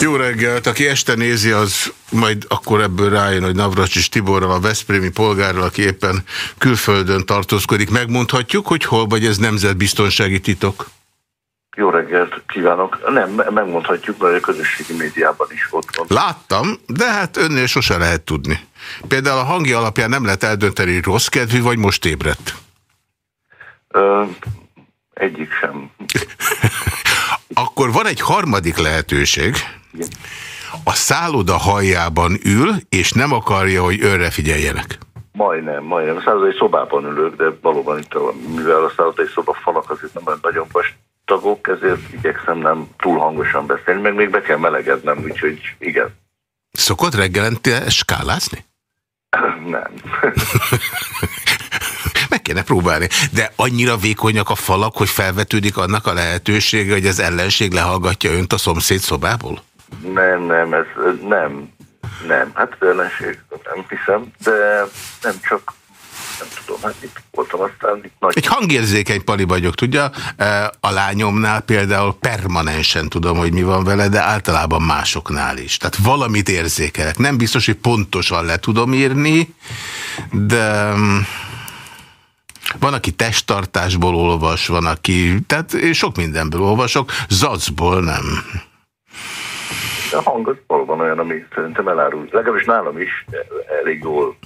Jó reggelt! Aki este nézi, az majd akkor ebből rájön, hogy Navracsis Tiborral, a Veszprémi polgárral, aki éppen külföldön tartózkodik. Megmondhatjuk, hogy hol vagy ez nemzetbiztonsági titok? Jó reggelt kívánok! Nem, megmondhatjuk, mert a közösségi médiában is ott van. Láttam, de hát önnél sose lehet tudni. Például a hangja alapján nem lehet eldönteni, hogy rossz kedvű, vagy most ébredt? Ö, egyik sem. Akkor van egy harmadik lehetőség. A szálloda haljában ül, és nem akarja, hogy önre figyeljenek. Majdnem, majdnem. A szállodai szobában ülök, de valóban itt, mivel a szállodai szoba falak azért nem nagyon vastagok, ezért igyekszem nem túl hangosan beszélni, meg még be kell melegednem, úgyhogy igen. Szokott reggelente skálázni? nem. Kéne próbálni. De annyira vékonyak a falak, hogy felvetődik annak a lehetősége, hogy az ellenség lehallgatja önt a szomszéd szobából? Nem, nem, ez nem. Nem, hát az ellenség nem hiszem, de nem csak nem tudom, hát itt voltam aztán itt nagy... Egy hangérzékeny pali vagyok, tudja? A lányomnál például permanensen tudom, hogy mi van vele, de általában másoknál is. Tehát valamit érzékelek. Nem biztos, hogy pontosan le tudom írni, de mm, van, aki testtartásból olvas, van, aki... Tehát én sok mindenből olvasok, zacból nem. A hang az valóban olyan, ami szerintem elárul. Legalábbis nálam is elég jól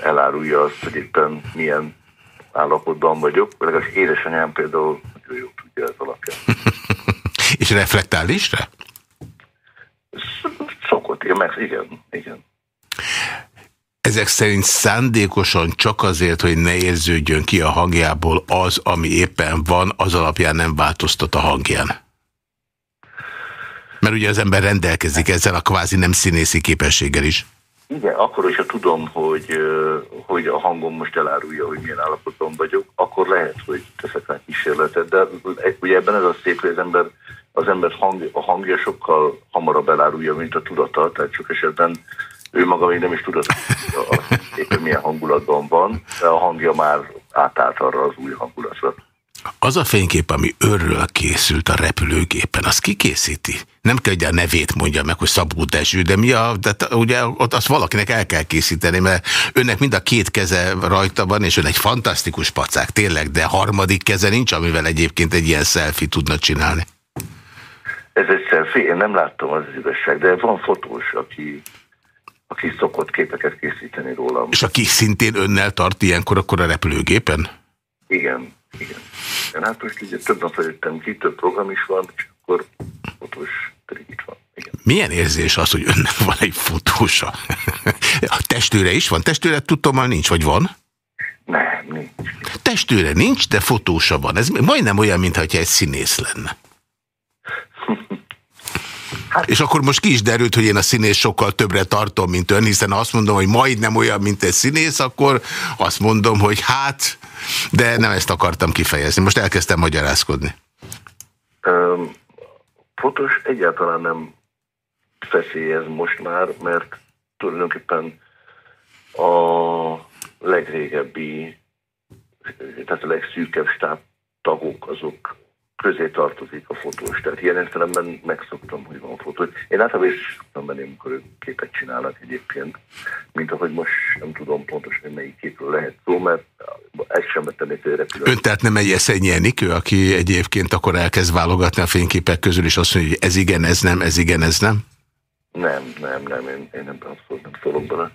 elárulja azt, hogy éppen milyen állapotban vagyok. Legalábbis édesanyám például nagyon jó tudja ez alapján. És reflektál is rá? Szokott, igen, meg, igen, igen. Ezek szerint szándékosan csak azért, hogy ne érződjön ki a hangjából az, ami éppen van, az alapján nem változtat a hangján. Mert ugye az ember rendelkezik ezzel a kvázi nem színészi képességgel is. Igen, akkor, hogyha tudom, hogy, hogy a hangom most elárulja, hogy milyen állapotban vagyok, akkor lehet, hogy teszek rá kísérletet, de ugye ebben ez a szép, hogy az ember, az ember hang, a hangja sokkal hamarabb elárulja, mint a tudata, tehát sok esetben ő maga még nem is tudott, éppen milyen hangulatban van, de a hangja már átállt arra az új hangulatra. Az a fénykép, ami örről készült a repülőgépen, az ki készíti? Nem kell, hogy a nevét mondja meg, hogy Szabó Dezső, de mi a, de ugye ott azt valakinek el kell készíteni, mert önnek mind a két keze rajta van, és ön egy fantasztikus pacák, tényleg, de harmadik keze nincs, amivel egyébként egy ilyen selfie tudna csinálni. Ez egy selfie, én nem láttam az igazság, de van fotós, aki, aki szokott képeket készíteni rólam. És aki szintén önnel tart ilyenkor akkor a repülőgépen? Igen, igen. Én hát most ugye több nap jöttem ki, több program is van, és akkor fotós pedig itt van. Igen. Milyen érzés az, hogy önnek van egy fotósa? A testőre is van? Testőre tudtom, már nincs, vagy van? Nem, nincs. Testőre nincs, de fotósa van. Ez majdnem olyan, mintha egy színész lenne. Hát. És akkor most ki is derült, hogy én a színész sokkal többre tartom, mint ön, hiszen azt mondom, hogy majdnem olyan, mint egy színész, akkor azt mondom, hogy hát, de nem ezt akartam kifejezni. Most elkezdtem magyarázkodni. Um, fotós egyáltalán nem feszélyez most már, mert tulajdonképpen a legrégebbi, tehát a legszűkebb stáb tagok azok közé tartozik a fotós. Tehát ilyen értelemben megszoktam, hogy van fotó. Én általában is szoktam menni, amikor ők képet csinálnak egyébként, mint ahogy most nem tudom pontosan, hogy melyik képről lehet szó, mert ez sem egy repülő. Ön tehát nem egy Eszenyi Enikő, aki egyébként akkor elkezd válogatni a fényképek közül, és azt mondja, hogy ez igen, ez nem, ez igen, ez nem? Nem, nem, nem, én, én nem, nem szólok bele.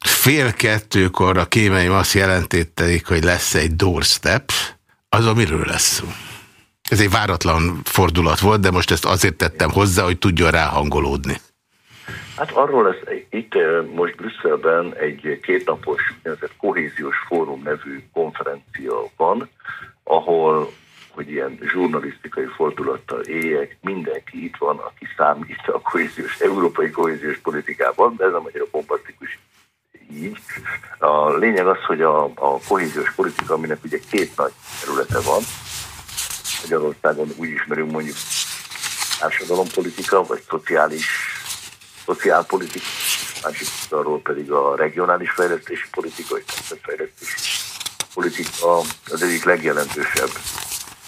Fél kettőkor a kémeim azt jelentették, hogy lesz egy doorstep, az a miről lesz? Ez egy váratlan fordulat volt, de most ezt azért tettem hozzá, hogy tudjon ráhangolódni. Hát arról lesz, itt most Brüsszelben egy kétnapos kohéziós fórum nevű konferencia van, ahol, hogy ilyen zsurnalisztikai fordulattal éljek, mindenki itt van, aki számít a kohéziós, európai kohéziós politikában, de ez a magyar bombasztikus így. A lényeg az, hogy a, a kohéziós politika, aminek ugye két nagy területe van, Magyarországon úgy ismerünk mondjuk társadalompolitika, vagy szociális, szociálpolitika, másik arról pedig a regionális fejlesztési politika, vagy fejlesztési politika az egyik legjelentősebb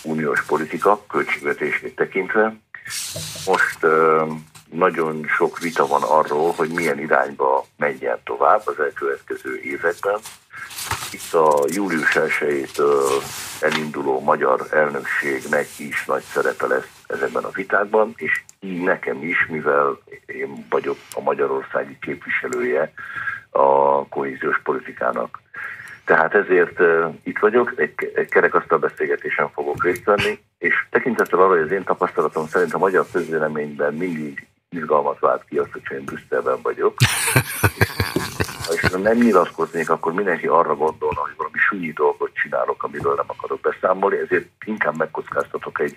uniós politika költségvetését tekintve. Most nagyon sok vita van arról, hogy milyen irányba menjen tovább az elkövetkező években. Itt a július 1 elinduló magyar elnökségnek is nagy szerepe lesz ezekben a vitákban, és így nekem is, mivel én vagyok a magyarországi képviselője a kohéziós politikának. Tehát ezért itt vagyok, egy, egy kerekasztal beszélgetésen fogok részt venni, és tekintettel arra, hogy az én tapasztalatom szerint a magyar közvéleményben mindig izgalmat vált ki azt, hogy én Brüsszelben vagyok. Ha és nem nyilatkoznék, akkor mindenki arra gondolna, hogy valami súnyi dolgot csinálok, amiről nem akarok beszámolni, ezért inkább megkockáztatok egy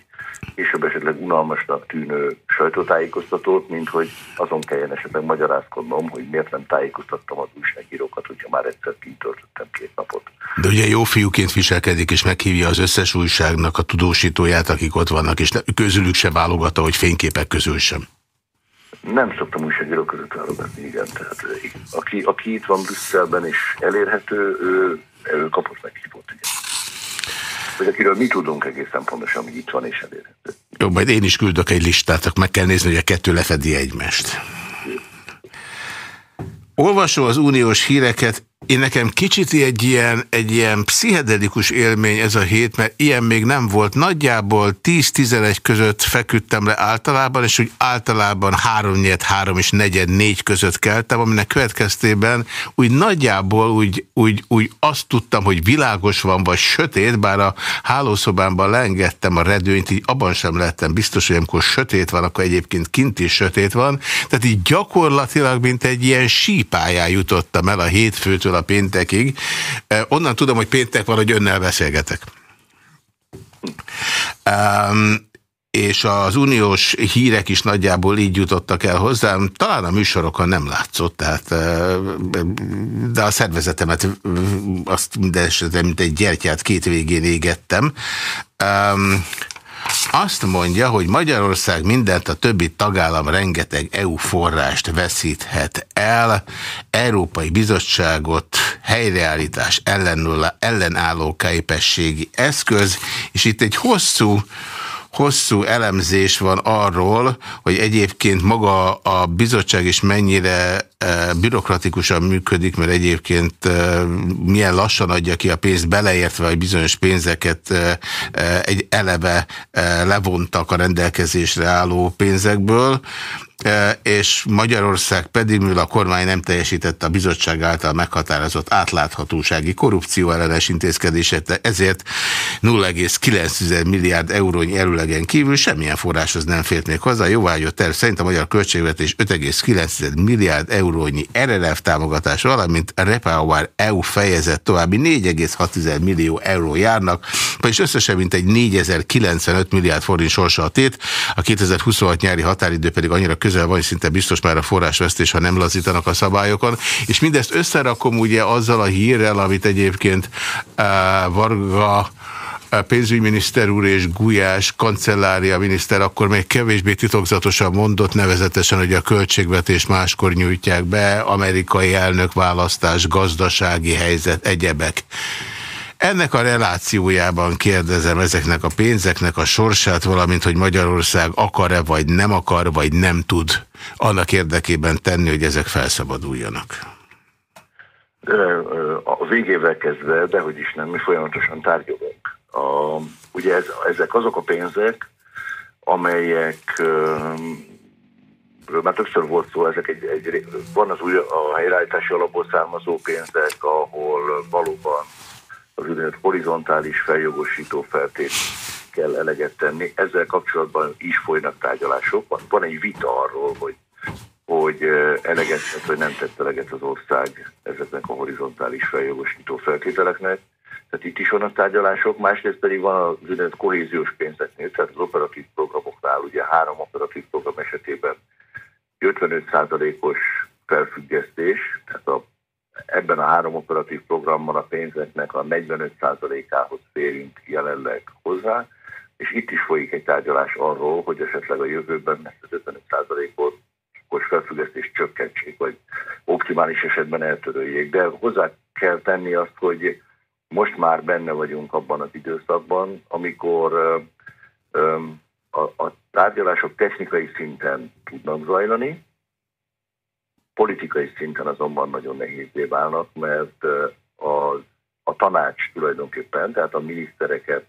később esetleg unalmasnak tűnő sajtótájékoztatót, mint hogy azon kelljen esetleg magyarázkodnom, hogy miért nem tájékoztattam az újságírókat, hogyha már egyszer kitöltöttem két napot. De ugye jó fiúként viselkedik, és meghívja az összes újságnak a tudósítóját, akik ott vannak, és közülük se válogatta, hogy fényképek közül sem. Nem szoktam újságíró között válogatni, igen. Tehát, aki, aki itt van Brüsszelben és elérhető, ő, ő kapott meghívót, igen. Vagy akiről mi tudunk egészen pontosan, hogy itt van és elérhető. Jó, majd én is küldök egy listát, meg kell nézni, hogy a kettő lefedi egymást. Olvasó az uniós híreket, én nekem kicsit egy ilyen, egy ilyen pszichedelikus élmény ez a hét, mert ilyen még nem volt. Nagyjából 10-11 között feküdtem le általában, és úgy általában 3 4 3 és 4 4 között keltem, aminek következtében úgy nagyjából úgy, úgy, úgy azt tudtam, hogy világos van, vagy sötét, bár a hálószobámban leengedtem a redőnyt, így abban sem lettem biztos, hogy amikor sötét van, akkor egyébként kint is sötét van. Tehát így gyakorlatilag, mint egy ilyen sípájá jutottam el a hétfőtől a péntekig. Onnan tudom, hogy péntek van, hogy önnel beszélgetek. Um, és az uniós hírek is nagyjából így jutottak el hozzám. Talán a műsorokon nem látszott, tehát, de a szervezetemet azt minden esetben, mint egy gyertyát két végén égettem. Um, azt mondja, hogy Magyarország mindent, a többi tagállam rengeteg EU forrást veszíthet el, Európai Bizottságot helyreállítás ellenálló képességi eszköz, és itt egy hosszú hosszú elemzés van arról, hogy egyébként maga a bizottság is mennyire bürokratikusan működik, mert egyébként milyen lassan adja ki a pénzt, beleértve, hogy bizonyos pénzeket egy eleve levontak a rendelkezésre álló pénzekből, és Magyarország pedig, mivel a kormány nem teljesítette a bizottság által meghatározott átláthatósági korrupció ellenes intézkedését, ezért 0,9 milliárd eurónyi előlegen kívül semmilyen forráshoz nem fért még hozzá. Jóvágyott terv szerint a magyar költségvetés 5,9 milliárd eurónyi RRF támogatás, valamint Repower EU fejezet további 4,6 millió euró járnak, vagyis összesen mint egy 4095 milliárd forint sorsa a tét, a 2026 nyári határidő pedig annyira közel van, szinte biztos már a forrásvesztés, ha nem lazítanak a szabályokon. És mindezt összerakom ugye azzal a hírrel, amit egyébként uh, Varga pénzügyminiszter úr és Gulyás kancellária miniszter akkor még kevésbé titokzatosan mondott, nevezetesen, hogy a költségvetés máskor nyújtják be, amerikai elnökválasztás, gazdasági helyzet, egyebek. Ennek a relációjában kérdezem ezeknek a pénzeknek a sorsát, valamint, hogy Magyarország akar-e, vagy nem akar, vagy nem tud annak érdekében tenni, hogy ezek felszabaduljanak. A végével kezdve, de hogy is nem, mi folyamatosan tárgyalunk. A, ugye ez, ezek azok a pénzek, amelyek már többször volt szó, ezek egy, egy, van az új a helyreállítási alapból származó pénzek, ahol valóban az úgynevezett horizontális feljogosító feltét kell eleget tenni. Ezzel kapcsolatban is folynak tárgyalások. Van, van egy vita arról, hogy, hogy eleget tett, vagy nem tett eleget az ország ezeknek a horizontális feljogosító feltételeknek. Tehát itt is vannak tárgyalások, másrészt pedig van az úgynevezett kohéziós pénzeknél, tehát az operatív programoknál, ugye három operatív program esetében 55%-os felfüggesztés, tehát a ebben a három operatív programban a pénzeknek a 45%-ához férünk jelenleg hozzá, és itt is folyik egy tárgyalás arról, hogy esetleg a jövőben ezt az 55%-ot most felfüggesztést csökkentsék, vagy optimális esetben eltöröljék. De hozzá kell tenni azt, hogy most már benne vagyunk abban az időszakban, amikor a, a tárgyalások technikai szinten tudnak zajlani, politikai szinten azonban nagyon nehézé válnak, mert a, a tanács tulajdonképpen, tehát a minisztereket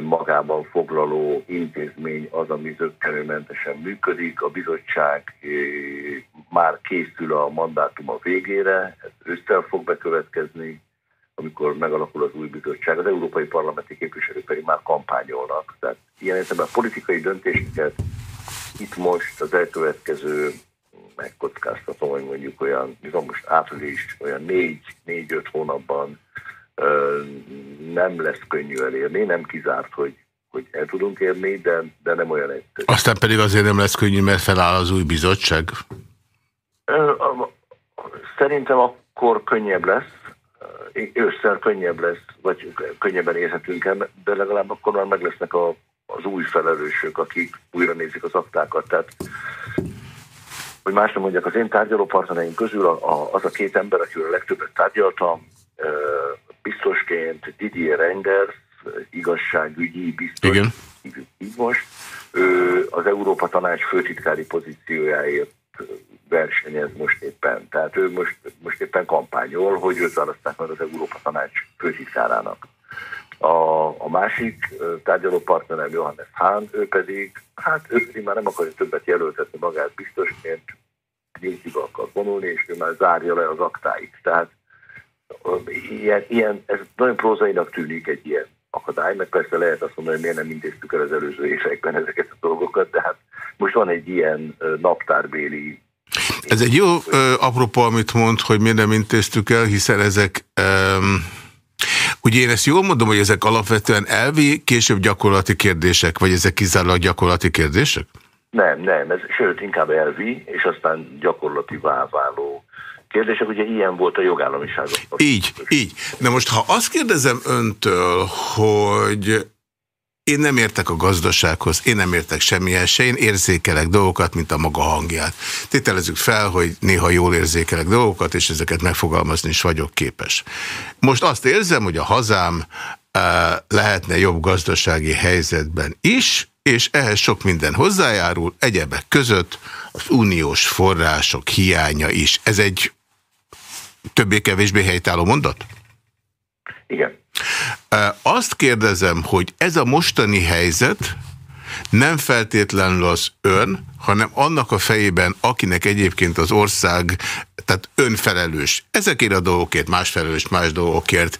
magában foglaló intézmény az, ami zöggenőmentesen működik. A bizottság már készül a mandátuma végére, ez ősszel fog bekövetkezni, amikor megalakul az új bizottság. Az európai parlamenti képviselők pedig már kampányolnak. Tehát ilyen értelemben politikai döntéseket itt most az elkövetkező megkockáztatom, hogy mondjuk olyan, most április, olyan négy-öt hónapban nem lesz könnyű elérni, nem kizárt, hogy, hogy el tudunk érni, de, de nem olyan egyszerű. Aztán pedig azért nem lesz könnyű, mert feláll az új bizottság? Szerintem akkor könnyebb lesz, ősszel könnyebb lesz, vagy könnyebben érhetünk el, de legalább akkor már meg lesznek a, az új felelősök, akik újra nézik az aktákat. Tehát, hogy más nem mondjak, az én tárgyalópartnereim közül a, a, az a két ember, akivel a legtöbbet tárgyaltam, biztosként Didier Reinders, igazságügyi biztos, Igen. így most, ő az Európa Tanács főtitkári pozíciójáért versenyez most éppen. Tehát ő most, most éppen kampányol, hogy őt választák meg az Európa Tanács főtitkárának. A, a másik tárgyalópartnerem Johannes Hahn, ő pedig, hát ő pedig már nem akarja többet jelöltetni magát biztosként, nyíltiba akar vonulni, és ő már zárja le az aktáit. Tehát ilyen, ilyen, ez nagyon prózainak tűnik egy ilyen akadály, meg persze lehet azt mondani, hogy miért nem intéztük el az előző években ezeket a dolgokat, de hát most van egy ilyen naptárbéli ez egy jó ö, apropó, amit mond, hogy miért nem intéztük el, hiszen ezek... Um, ugye én ezt jól mondom, hogy ezek alapvetően elvi, később gyakorlati kérdések, vagy ezek kizárólag gyakorlati kérdések? Nem, nem, ez sőt inkább elvi, és aztán gyakorlati váló kérdések, ugye ilyen volt a jogállamiság. Így, így. De most ha azt kérdezem öntől, hogy én nem értek a gazdasághoz, én nem értek semmihez se, én érzékelek dolgokat, mint a maga hangját. Tételezzük fel, hogy néha jól érzékelek dolgokat, és ezeket megfogalmazni is vagyok képes. Most azt érzem, hogy a hazám uh, lehetne jobb gazdasági helyzetben is, és ehhez sok minden hozzájárul, egyebek között az uniós források hiánya is. Ez egy többé-kevésbé helytálló mondat? Igen. Azt kérdezem, hogy ez a mostani helyzet nem feltétlenül az ön, hanem annak a fejében, akinek egyébként az ország, tehát önfelelős. Ezekért a dolgokért, más felelős, más dolgokért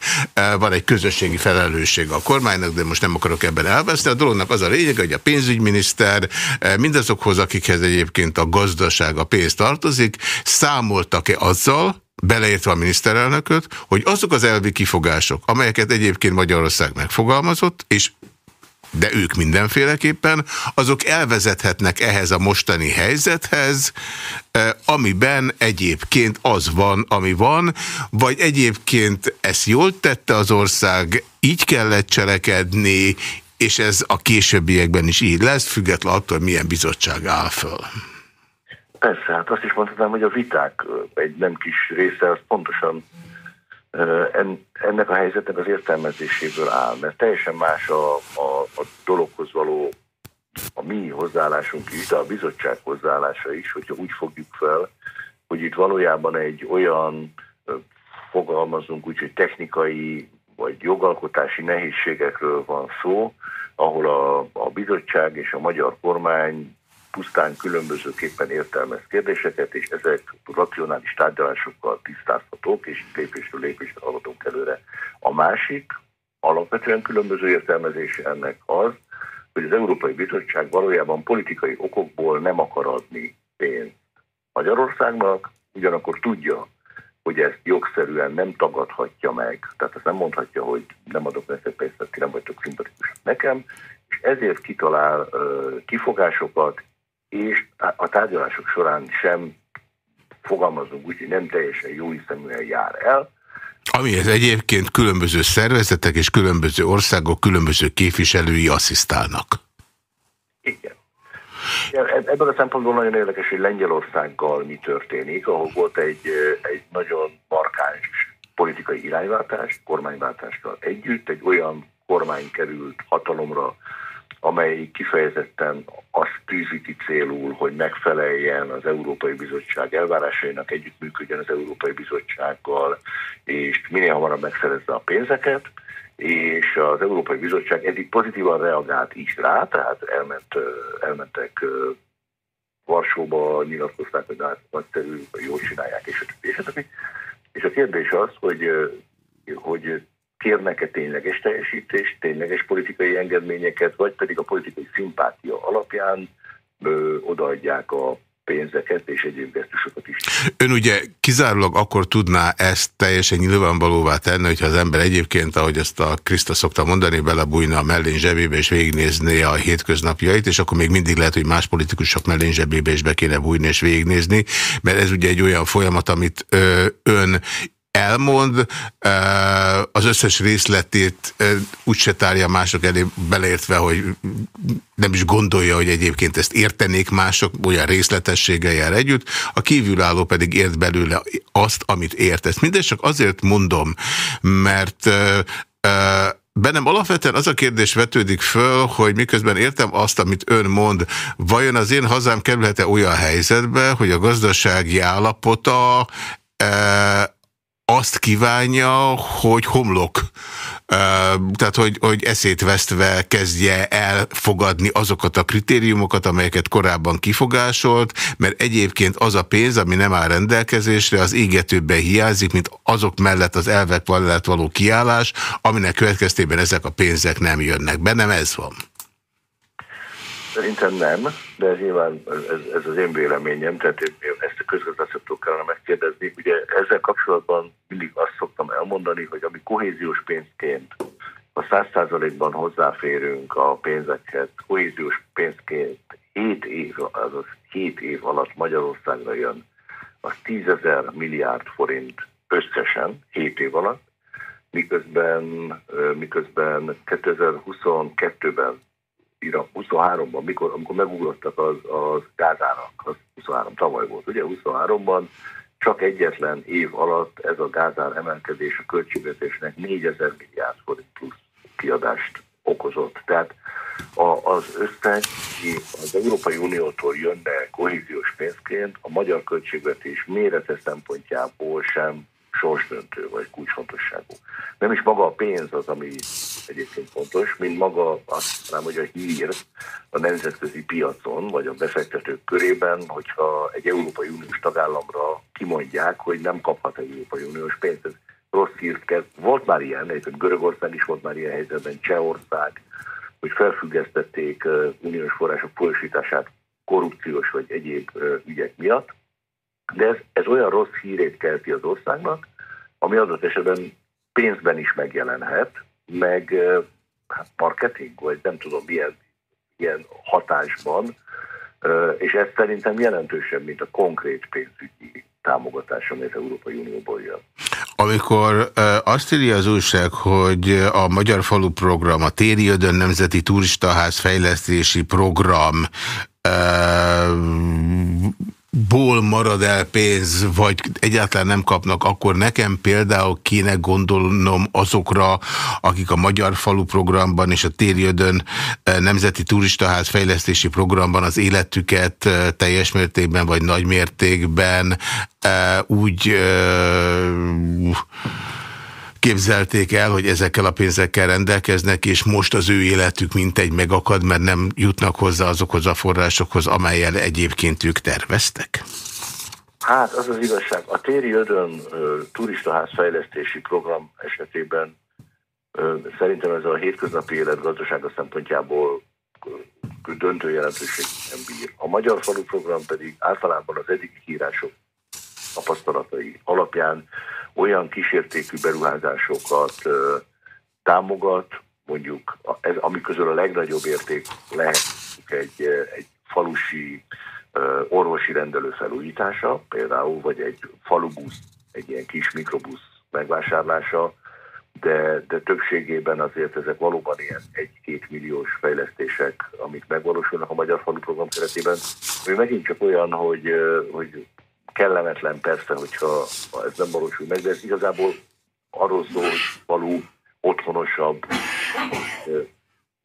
van egy közösségi felelősség a kormánynak, de most nem akarok ebben elveszni. A dolognak az a lényeg, hogy a pénzügyminiszter mindazokhoz, akikhez egyébként a gazdaság, a pénz tartozik, számoltak-e azzal, beleértve a miniszterelnököt, hogy azok az elvi kifogások, amelyeket egyébként Magyarország megfogalmazott, és de ők mindenféleképpen, azok elvezethetnek ehhez a mostani helyzethez, eh, amiben egyébként az van, ami van, vagy egyébként ezt jól tette az ország, így kellett cselekedni, és ez a későbbiekben is így lesz, független attól, milyen bizottság áll föl. Persze, hát azt is mondhatnám, hogy a viták egy nem kis része az pontosan ennek a helyzetnek az értelmezéséből áll, mert teljesen más a, a, a dologhoz való a mi hozzáállásunk is, de a bizottság hozzáállása is, hogyha úgy fogjuk fel, hogy itt valójában egy olyan fogalmazunk úgy, hogy technikai vagy jogalkotási nehézségekről van szó, ahol a, a bizottság és a magyar kormány pusztán különbözőképpen értelmez kérdéseket, és ezek racionális tárgyalásokkal tisztázhatók, és lépésről lépésre haladunk előre. A másik, alapvetően különböző értelmezése ennek az, hogy az Európai Bizottság valójában politikai okokból nem akar adni pénzt Magyarországnak, ugyanakkor tudja, hogy ezt jogszerűen nem tagadhatja meg. Tehát ezt nem mondhatja, hogy nem adok nektek pénzt, ti nem vagytok szimpatikus nekem, és ezért kitalál uh, kifogásokat, és a tárgyalások során sem fogalmazunk úgy, hogy nem teljesen jó hiszeműen jár el. Amihez egyébként különböző szervezetek és különböző országok különböző képviselői asszisztálnak. Igen. Ebből a szempontból nagyon érdekes, hogy Lengyelországgal mi történik, ahol volt egy, egy nagyon markáns politikai irányváltást, kormányváltással együtt egy olyan kormány került hatalomra, amely kifejezetten azt tűzi ki célul, hogy megfeleljen az Európai Bizottság elvárásainak, együttműködjön az Európai Bizottsággal, és minél hamarabb megszerezze a pénzeket, és az Európai Bizottság eddig pozitívan reagált is rá, tehát elment, elmentek Varsóba, nyilatkozták, hogy hát nagyszerű, jól csinálják, és a többi. És a kérdés az, hogy, hogy kérnek-e tényleges teljesítést, tényleges politikai engedményeket, vagy pedig a politikai szimpátia alapján ö, odaadják a pénzeket és egyéb gesztusokat is. Ön ugye kizárólag akkor tudná ezt teljesen nyilvánvalóvá tenni, hogyha az ember egyébként, ahogy ezt a Kriszta szokta mondani, belebújna a mellén zsebébe és végignézné a hétköznapjait, és akkor még mindig lehet, hogy más politikusok mellén zsebébe is be kéne bújni és végignézni, mert ez ugye egy olyan folyamat, amit ön elmond, az összes részletét úgyse tárja mások elé beleértve, hogy nem is gondolja, hogy egyébként ezt értenék mások, olyan részletességgel jár együtt, a kívülálló pedig ért belőle azt, amit ért. Ezt mindegy csak azért mondom, mert Bennem alapvetően az a kérdés vetődik föl, hogy miközben értem azt, amit ön mond, vajon az én hazám kerülhet-e olyan helyzetbe, hogy a gazdasági állapota azt kívánja, hogy homlok, tehát hogy, hogy eszét vesztve kezdje elfogadni azokat a kritériumokat, amelyeket korábban kifogásolt, mert egyébként az a pénz, ami nem áll rendelkezésre, az égetőben hiányzik, mint azok mellett az elvek mellett való kiállás, aminek következtében ezek a pénzek nem jönnek. Bennem ez van. Szerintem nem, de nyilván ez, ez az én véleményem, tehát én ezt a közgazdászatól kellene megkérdezni. Ugye ezzel kapcsolatban mindig azt szoktam elmondani, hogy ami kohéziós pénzként a száz százalékban hozzáférünk a pénzeket, kohéziós pénzként 7 év, azaz 7 év alatt Magyarországra jön, az 10 ezer milliárd forint összesen 7 év alatt, miközben, miközben 2022-ben 23-ban, mikor, amikor megugrottak az, az gázárak, az 23 tavaly volt, ugye 23-ban, csak egyetlen év alatt ez a gázár emelkedés a költségvetésnek 4000 milliárd forint plusz kiadást okozott. Tehát a, az összeg, az Európai Uniótól jönne kohéziós pénzként, a magyar költségvetés mérete szempontjából sem sorsdöntő vagy kulcsfontosságú. Nem is maga a pénz az, ami egyébként fontos, mint maga azt mondanám, hogy a hír a nemzetközi piacon, vagy a befektetők körében, hogyha egy Európai Uniós tagállamra kimondják, hogy nem kaphat egy Európai Uniós pénzt. Ez rossz hírt kezd. Volt már ilyen, egyébként Görögország is volt már ilyen helyzetben, Csehország, hogy felfüggesztették uniós források folyosítását korrupciós vagy egyéb ügyek miatt. De ez, ez olyan rossz hírét kelti az országnak, ami adott esetben pénzben is megjelenhet, meg hát marketing, vagy nem tudom milyen, milyen hatásban, és ez szerintem jelentősebb, mint a konkrét pénzügyi támogatás, ami az Európai Unióból jön. Amikor azt írja az újság, hogy a Magyar Falu Program, a Téri Ödön Nemzeti Turistaház Fejlesztési Program ból marad el pénz, vagy egyáltalán nem kapnak, akkor nekem például kéne gondolnom azokra, akik a Magyar Falu programban és a Térjödön eh, Nemzeti Turistaház fejlesztési programban az életüket eh, teljes mértékben vagy nagy mértékben eh, úgy képzelték el, hogy ezekkel a pénzekkel rendelkeznek, és most az ő életük mintegy megakad, mert nem jutnak hozzá azokhoz a forrásokhoz, amelyel egyébként ők terveztek? Hát az az igazság. A Téri Ödön turistaház fejlesztési program esetében szerintem ez a hétköznapi élet gazdasága szempontjából döntő jelentőség nem bír. A Magyar Falu program pedig általában az eddigi írások tapasztalatai alapján olyan kísértékű beruházásokat támogat, mondjuk, ez, ami közül a legnagyobb érték lehet egy, egy falusi orvosi rendelő felújítása, például, vagy egy falubusz, egy ilyen kis mikrobusz megvásárlása, de, de többségében azért ezek valóban ilyen egy-két milliós fejlesztések, amik megvalósulnak a Magyar Falu Program keretében. Ő megint csak olyan, hogy, hogy kellemetlen persze, hogyha ez nem valósul meg, de ez igazából arról szól, falu otthonosabb,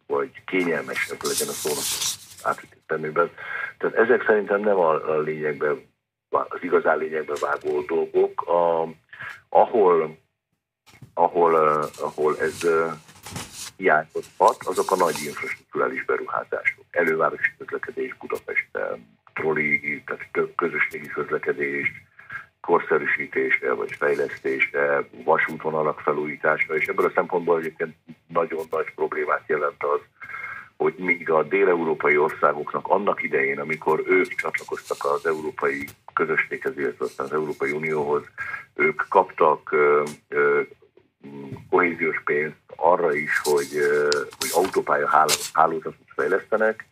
vagy kényelmesebb legyen a szónak átvitt Tehát ezek szerintem nem a, a lényegben, az igazán lényegben vágó dolgok. A, ahol, ahol, ahol ez hiányozhat, azok a nagy infrastruktúrális beruházások. Elővárosi közlekedés Budapesten, trolli, tehát közösségi közlekedés, korszerűsítése vagy fejlesztése, vasútvonalak felújítása, és ebből a szempontból egyébként nagyon nagy problémát jelent az, hogy míg a déleurópai országoknak annak idején, amikor ők csatlakoztak az európai közösséghez, illetve az Európai Unióhoz, ők kaptak ö, ö, kohéziós pénzt arra is, hogy, ö, hogy autópálya hálózatot fejlesztenek,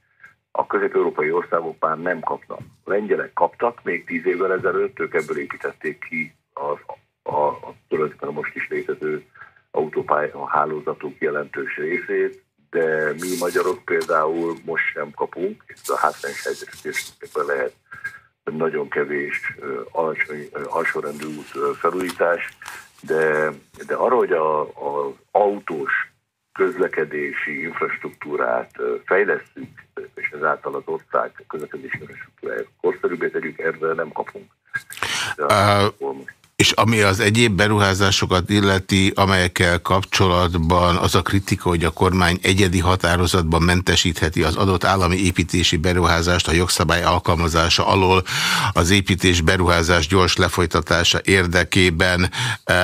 a közép-európai országok már nem kapnak. A lengyelek kaptak még tíz évvel ezelőtt, ők ebből építették ki az, a, a, a, tulajdonképpen most is létező autópálya hálózatuk jelentős részét, de mi magyarok például most sem kapunk, és a hátrányos helyzetben lehet nagyon kevés alacsony, alsórendű út felújítás, de, de arra, hogy az autós közlekedési infrastruktúrát fejlesztünk, és ezáltal az ország közlekedési infrastruktúráját korszerűbbé tegyük, erre nem kapunk. Uh, és ami az egyéb beruházásokat illeti, amelyekkel kapcsolatban az a kritika, hogy a kormány egyedi határozatban mentesítheti az adott állami építési beruházást a jogszabály alkalmazása alól az építés beruházás gyors lefolytatása érdekében, e,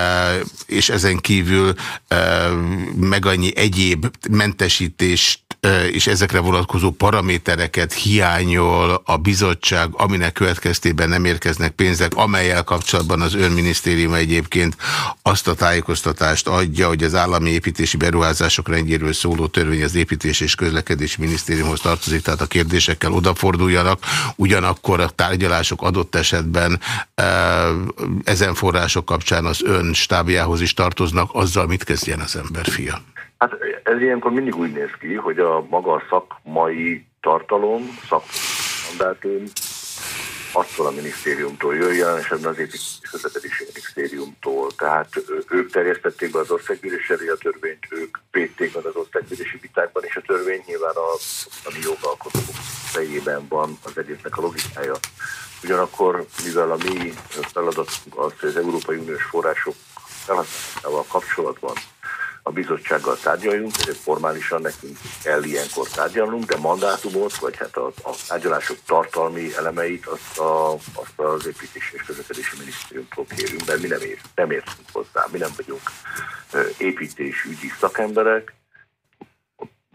és ezen kívül e, meg annyi egyéb mentesítést és ezekre vonatkozó paramétereket hiányol a bizottság, aminek következtében nem érkeznek pénzek, amelyel kapcsolatban az önminisztérium egyébként azt a tájékoztatást adja, hogy az állami építési beruházások rendjéről szóló törvény az építés és közlekedési minisztériumhoz tartozik, tehát a kérdésekkel odaforduljanak, ugyanakkor a tárgyalások adott esetben ezen források kapcsán az ön stábjához is tartoznak, azzal mit kezdjen az ember fia? Hát ez ilyenkor mindig úgy néz ki, hogy a maga szakmai tartalom, szakmandátum attól a minisztériumtól jöjjön, és ebben az építési minisztériumtól. Tehát ők terjesztették be az országgyűlés a törvényt, ők védték meg az országgyűlési vitákban, és a törvény nyilván a, a mi fejében van az egésznek a logikája. Ugyanakkor, mivel a mi feladatunk az, hogy az Európai Uniós források felhasználásával kapcsolatban a bizottsággal tárgyaljunk, formálisan nekünk kell ilyenkor tárgyalnunk, de mandátumot, vagy hát a, a tárgyalások tartalmi elemeit azt, a, azt az építési és közlekedési minisztériumtól kérünk, mert mi nem, ér, nem értünk hozzá, mi nem vagyunk építésügyi szakemberek,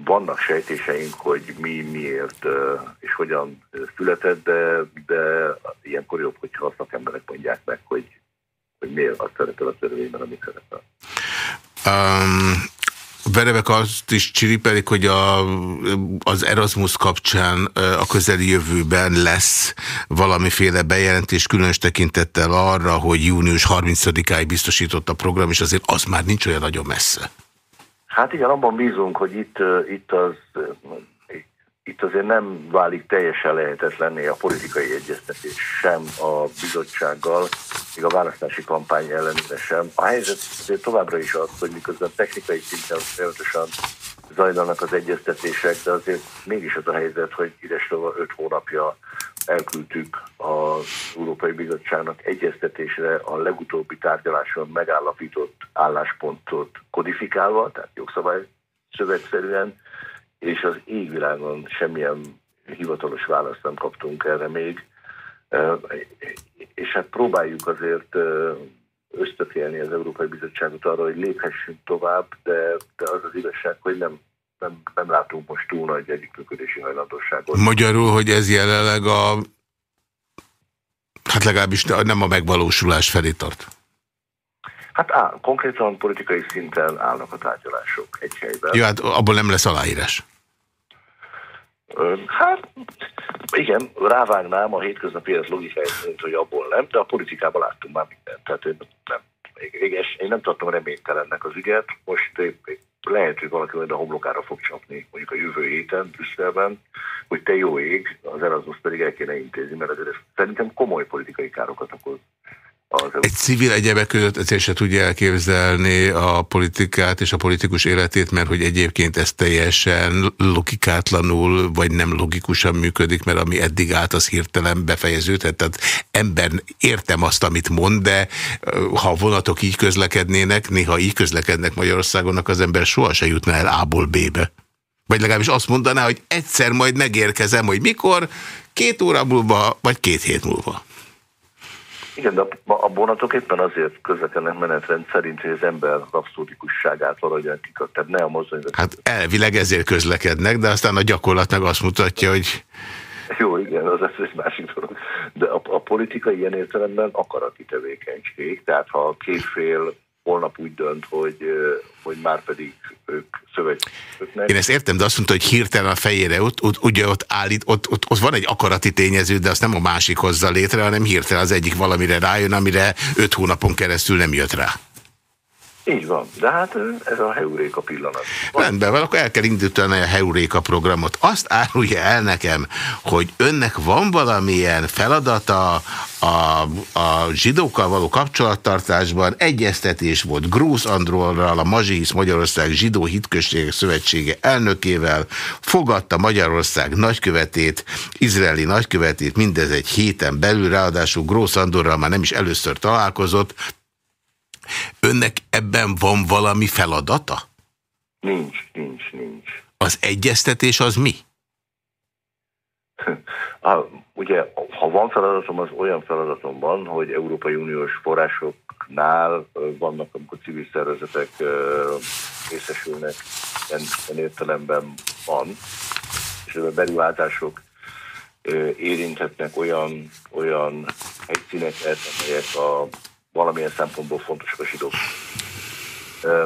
vannak sejtéseink, hogy mi miért és hogyan született, de, de ilyenkor jobb, hogyha a szakemberek mondják meg, hogy, hogy miért azt szerepel a törvényben, amit szerepel. Um, Verevek azt is csiripelik, hogy a, az Erasmus kapcsán a közeli jövőben lesz valamiféle bejelentés, különös tekintettel arra, hogy június 30-áig biztosított a program, és azért az már nincs olyan nagyon messze. Hát igen, abban bízunk, hogy itt, itt az itt azért nem válik teljesen lehetetlenné a politikai egyeztetés sem a bizottsággal, még a választási kampány ellenére sem. A helyzet azért továbbra is az, hogy miközben technikai szinten folyamatosan zajlanak az egyeztetések, de azért mégis az a helyzet, hogy idestova öt hónapja elküldtük az Európai Bizottságnak egyeztetésre a legutóbbi tárgyaláson megállapított álláspontot kodifikálva, tehát jogszabály szövegszerűen, és az égvilágon semmilyen hivatalos választ nem kaptunk erre még. És hát próbáljuk azért ösztökélni az Európai Bizottságot arra, hogy léphessünk tovább, de, de az az igazság, hogy nem, nem, nem látunk most túl nagy együttműködési hajlandosságot. Magyarul, hogy ez jelenleg a hát legalábbis nem a megvalósulás felé tart. Hát áll, konkrétan politikai szinten állnak a tárgyalások egy helyben. Jó, hát abból nem lesz aláírás. Hát igen, rávágnám a hétköznapi élet logikáját szerint, hogy abból nem, de a politikában láttunk már mindent. Tehát én nem, éges, én nem tartom reménytelennek az ügyet. Most lehet, hogy valaki majd a homlokára fog csapni, mondjuk a jövő héten Brüsszelben, hogy te jó ég, az Erasmus pedig el kéne intézni, mert azért szerintem komoly politikai károkat okoz Egy civil egyebek között ezért se tudja elképzelni a politikát és a politikus életét, mert hogy egyébként ez teljesen logikátlanul, vagy nem logikusan működik, mert ami eddig állt, az hirtelen befejeződhet. Tehát ember értem azt, amit mond, de ha vonatok így közlekednének, néha így közlekednek Magyarországonnak, az ember sohasem jutna el A-ból B-be. Vagy legalábbis azt mondaná, hogy egyszer majd megérkezem, hogy mikor, két óra múlva, vagy két hét múlva. Igen, de a vonatok éppen azért közlekednek menetrend szerint, hogy az ember rapszódikusságát valahogy kikat, tehát ne a mozdony. Hát elvileg ezért közlekednek, de aztán a gyakorlat meg azt mutatja, hogy... Jó, igen, az ez egy másik dolog. De a, a politika ilyen értelemben akarati tevékenység, tehát ha két fél holnap úgy dönt, hogy, hogy már pedig ők szövetségnek. Én ezt értem, de azt mondta, hogy hirtelen a fejére, ott, ott, ugye ott állít, ott, ott, ott van egy akarati tényező, de azt nem a másik hozza létre, hanem hirtelen az egyik valamire rájön, amire öt hónapon keresztül nem jött rá. Így van, de hát ez a Heuréka pillanat. Rendben van, akkor el kell indítani a Heuréka programot. Azt árulja el nekem, hogy önnek van valamilyen feladata a, a zsidókkal való kapcsolattartásban, egyeztetés volt Grúz Androlral, a Mazsihisz Magyarország Zsidó Hitközségek Szövetsége elnökével, fogadta Magyarország nagykövetét, izraeli nagykövetét, mindez egy héten belül, ráadásul Grósz Andorral már nem is először találkozott, Önnek ebben van valami feladata? Nincs, nincs, nincs. Az egyeztetés az mi? Ah, ugye, ha van feladatom, az olyan feladatom van, hogy Európai Uniós forrásoknál vannak, amikor civil szervezetek részesülnek, ilyen értelemben van, és a beruházások érinthetnek olyan, olyan helyszíneket, amelyek a valamilyen szempontból fontosak a zsidók.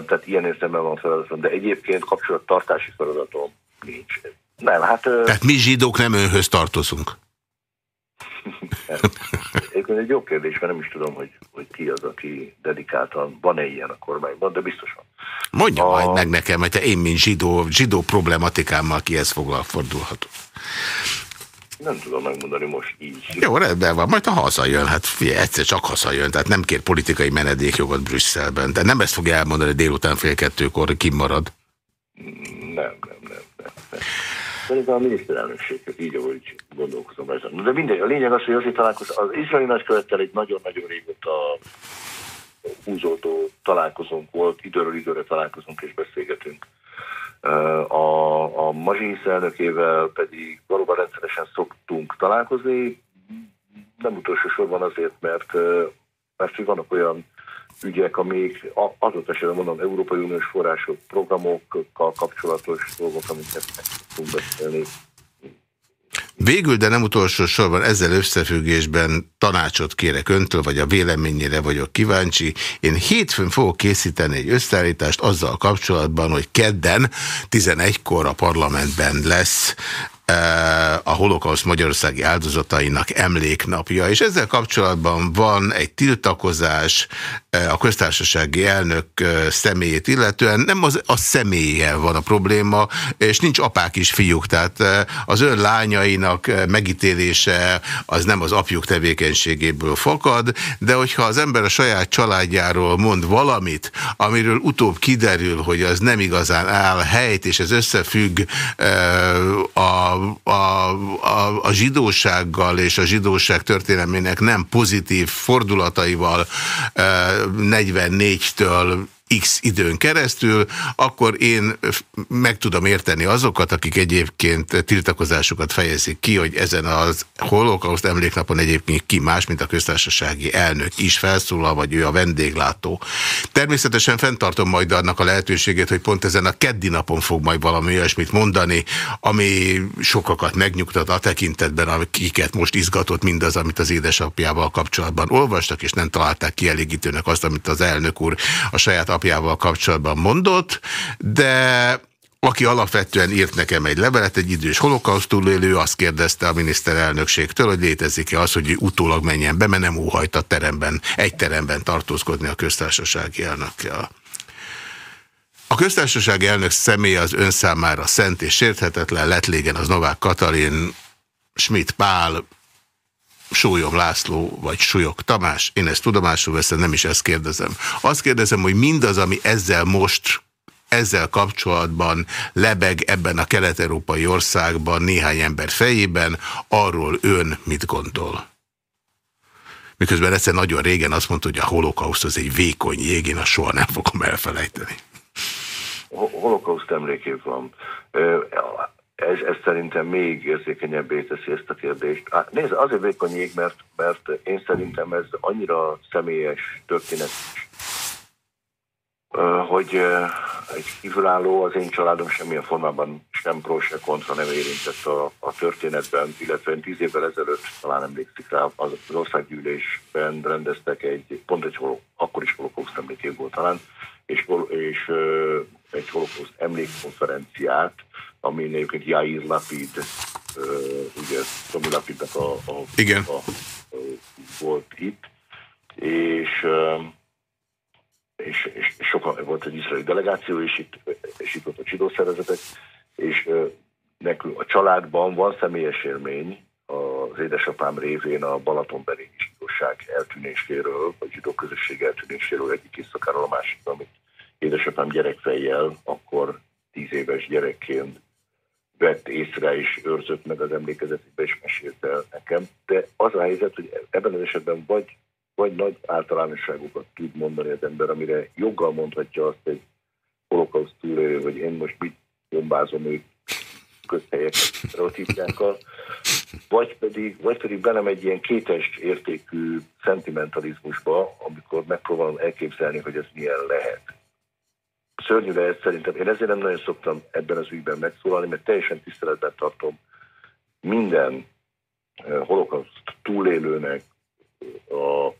Tehát ilyen értelemben van feladatom, de egyébként kapcsolattartási feladatom nincs. Nem, hát... Tehát mi zsidók nem önhöz tartozunk? Egyébként egy jó kérdés, mert nem is tudom, hogy, hogy ki az, aki dedikáltan van-e ilyen a kormányban, de biztosan. Mondja a... majd meg nekem, hogy te én, mint zsidó, zsidó problematikámmal kihez fordulhatok. Nem tudom megmondani most így. Jó, rendben van, majd ha hazajön, hát figyelj, egyszer csak hazajön, tehát nem kér politikai menedékjogot Brüsszelben, de nem ezt fogja elmondani délután fél kettőkor, kimarad. Nem, nem, nem, nem. nem. Szerintem a miniszterelnökség, így ahogy gondolkozom ezen. De mindegy, a lényeg az, hogy azért találkozom, az izraeli nagykövettel egy nagyon-nagyon régóta húzódó találkozónk volt, időről időre találkozunk és beszélgetünk a, a Mazsihisz elnökével pedig valóban rendszeresen szoktunk találkozni, nem utolsó sorban azért, mert, mert vannak olyan ügyek, amik adott esetben mondom, Európai Uniós források, programokkal kapcsolatos dolgok, amiket meg tudunk beszélni Végül, de nem utolsó sorban ezzel összefüggésben tanácsot kérek öntől, vagy a véleményére vagyok kíváncsi. Én hétfőn fogok készíteni egy összeállítást azzal kapcsolatban, hogy kedden 11-kor a parlamentben lesz a holokauszt magyarországi áldozatainak emléknapja, és ezzel kapcsolatban van egy tiltakozás a köztársasági elnök személyét illetően, nem az, a személye van a probléma, és nincs apák is fiúk, tehát az ön lányainak megítélése az nem az apjuk tevékenységéből fakad, de hogyha az ember a saját családjáról mond valamit, amiről utóbb kiderül, hogy az nem igazán áll helyt, és ez összefügg a a, a, a zsidósággal és a zsidóság történelmének nem pozitív fordulataival 44-től x időn keresztül, akkor én meg tudom érteni azokat, akik egyébként tiltakozásukat fejezik ki, hogy ezen az holokauszt emléknapon egyébként ki más, mint a köztársasági elnök is felszólal, vagy ő a vendéglátó. Természetesen fenntartom majd annak a lehetőségét, hogy pont ezen a keddi napon fog majd valami olyasmit mondani, ami sokakat megnyugtat a tekintetben, akiket most izgatott mindaz, amit az édesapjával kapcsolatban olvastak, és nem találták kielégítőnek azt, amit az elnök úr a saját apjával kapcsolatban mondott, de aki alapvetően írt nekem egy levelet, egy idős holokausztul élő, azt kérdezte a miniszterelnökségtől, hogy létezik-e az, hogy utólag menjen be, mert nem óhajt a teremben, egy teremben tartózkodni a köztársasági elnökkel. A köztársasági elnök személye az ön számára szent és sérthetetlen, lett az Novák Katalin, Schmidt Pál, Sólyom László vagy Súlyok Tamás, én ezt tudomásul veszem, nem is ezt kérdezem. Azt kérdezem, hogy mindaz, ami ezzel most ezzel kapcsolatban lebeg ebben a kelet-európai országban néhány ember fejében, arról ön mit gondol? Miközben egyszer nagyon régen azt mondta, hogy a holokauszt az egy vékony jég, én azt soha nem fogom elfelejteni. Holokauszt emlékép van. Ez, ez szerintem még érzékenyebbé teszi ezt a kérdést. Nézd, azért vékony jég, mert, mert én szerintem ez annyira személyes történet hogy egy kívülálló, az én családom semmilyen formában sem pro, se kontra nem érintett a, a történetben, illetve tíz évvel ezelőtt, talán emlékszik rá, az, az országgyűlésben rendeztek egy, pont egy holok, akkor is holokauszt emlékév volt talán, és, és egy holokauszt emlékkonferenciát, ami egyébként Jair Lapid, ugye Tomi Lapidnak a, a, Igen. a, a, volt itt, és és, és, sokan volt egy iszraeli delegáció, és itt, és itt volt a csidó szervezetek, és nekünk a családban van személyes élmény az édesapám révén a Balatonbeli zsidóság eltűnéséről, vagy zsidó közösség eltűnéséről egyik éjszakáról a másik, amit édesapám gyerekfejjel, akkor tíz éves gyerekként vett észre és őrzött meg az emlékezetében, és mesélte el nekem. De az a helyzet, hogy ebben az esetben vagy vagy nagy általánosságokat tud mondani az ember, amire joggal mondhatja azt egy holokauszt túlélő, hogy én most mit bombázom őt közhelyek stereotípiákkal, vagy pedig, vagy pedig benem egy ilyen kétes értékű szentimentalizmusba, amikor megpróbálom elképzelni, hogy ez milyen lehet. Szörnyű lehet szerintem. Én ezért nem nagyon szoktam ebben az ügyben megszólalni, mert teljesen tiszteletben tartom minden eh, holokauszt túlélőnek a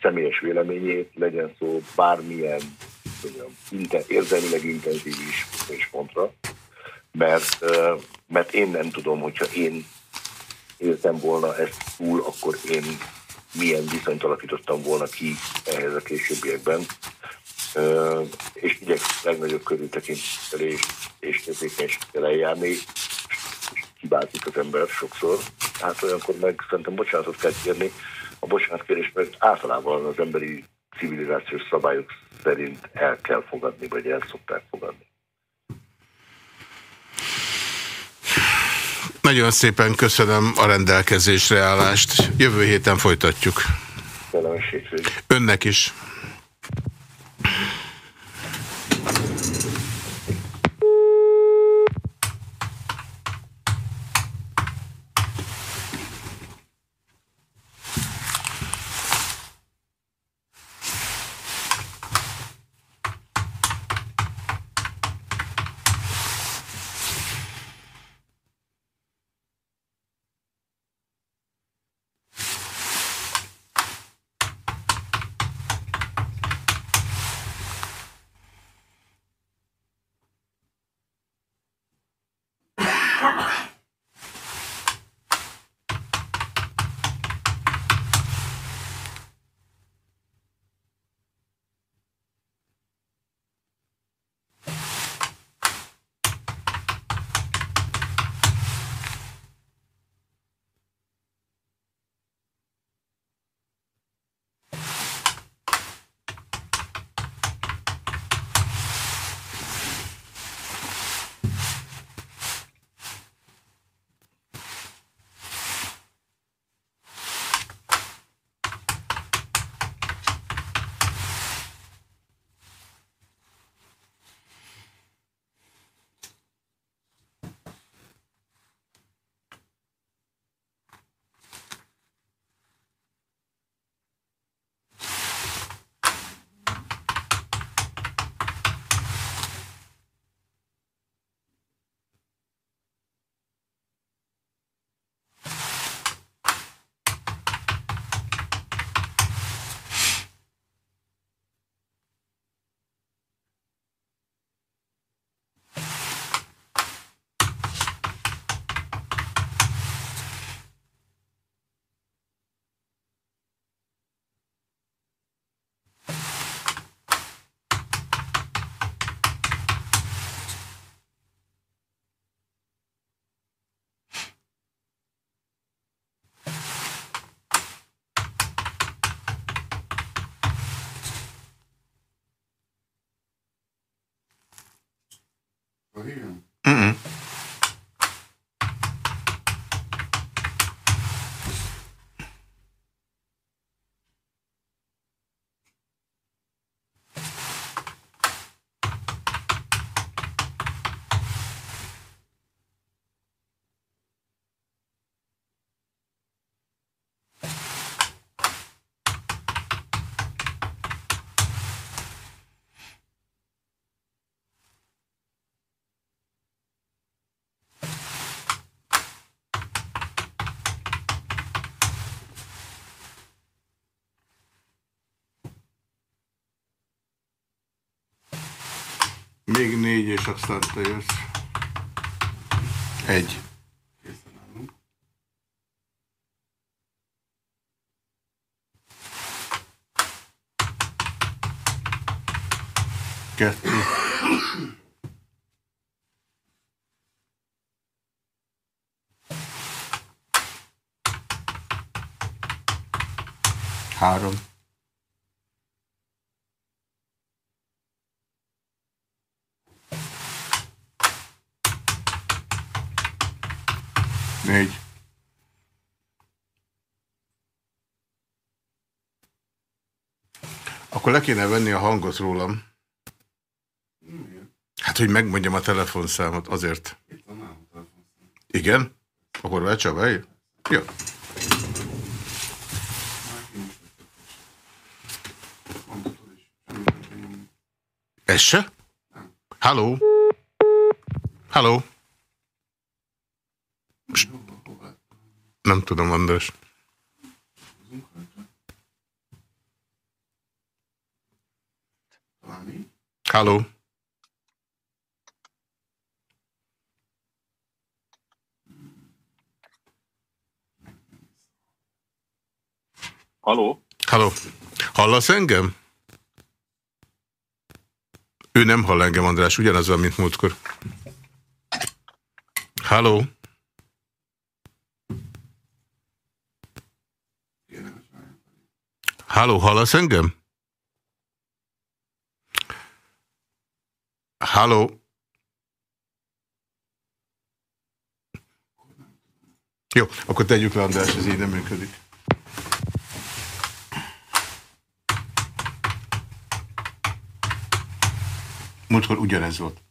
személyes véleményét, legyen szó bármilyen mondjam, inten, érzelmileg intenzív is és pontra, mert, mert én nem tudom, hogyha én éltem volna ezt túl, akkor én milyen viszonyt alakítottam volna ki ehhez a későbbiekben. És igyekszem legnagyobb körültekintettel és, és érzékenységgel eljárni, és kibázik az ember sokszor. Hát olyankor meg szerintem bocsánatot kell kérni, a bocsánatkérés, mert általában az emberi civilizációs szabályok szerint el kell fogadni, vagy el szokták fogadni. Nagyon szépen köszönöm a rendelkezésre állást. Jövő héten folytatjuk. Önnek is. Akkor Még négy, és aztán te jössz. Egy. Kettő. Három. Négy. Akkor le kéne venni a hangot rólam. Hát, hogy megmondjam a telefonszámot, azért. Igen? Akkor lecsabálj? Jó. Ez se? Halló? Halló? Nem tudom, András. Húzunk rajta? Így? Halló? Haló? Halló? Hallasz engem? Ő nem hall engem, András, ugyanaz van, mint múltkor. Halló? Halló, hallasz engem? Halló? Jó, akkor tegyük le, András, ez így nem működik. Múltkor ugyanez volt.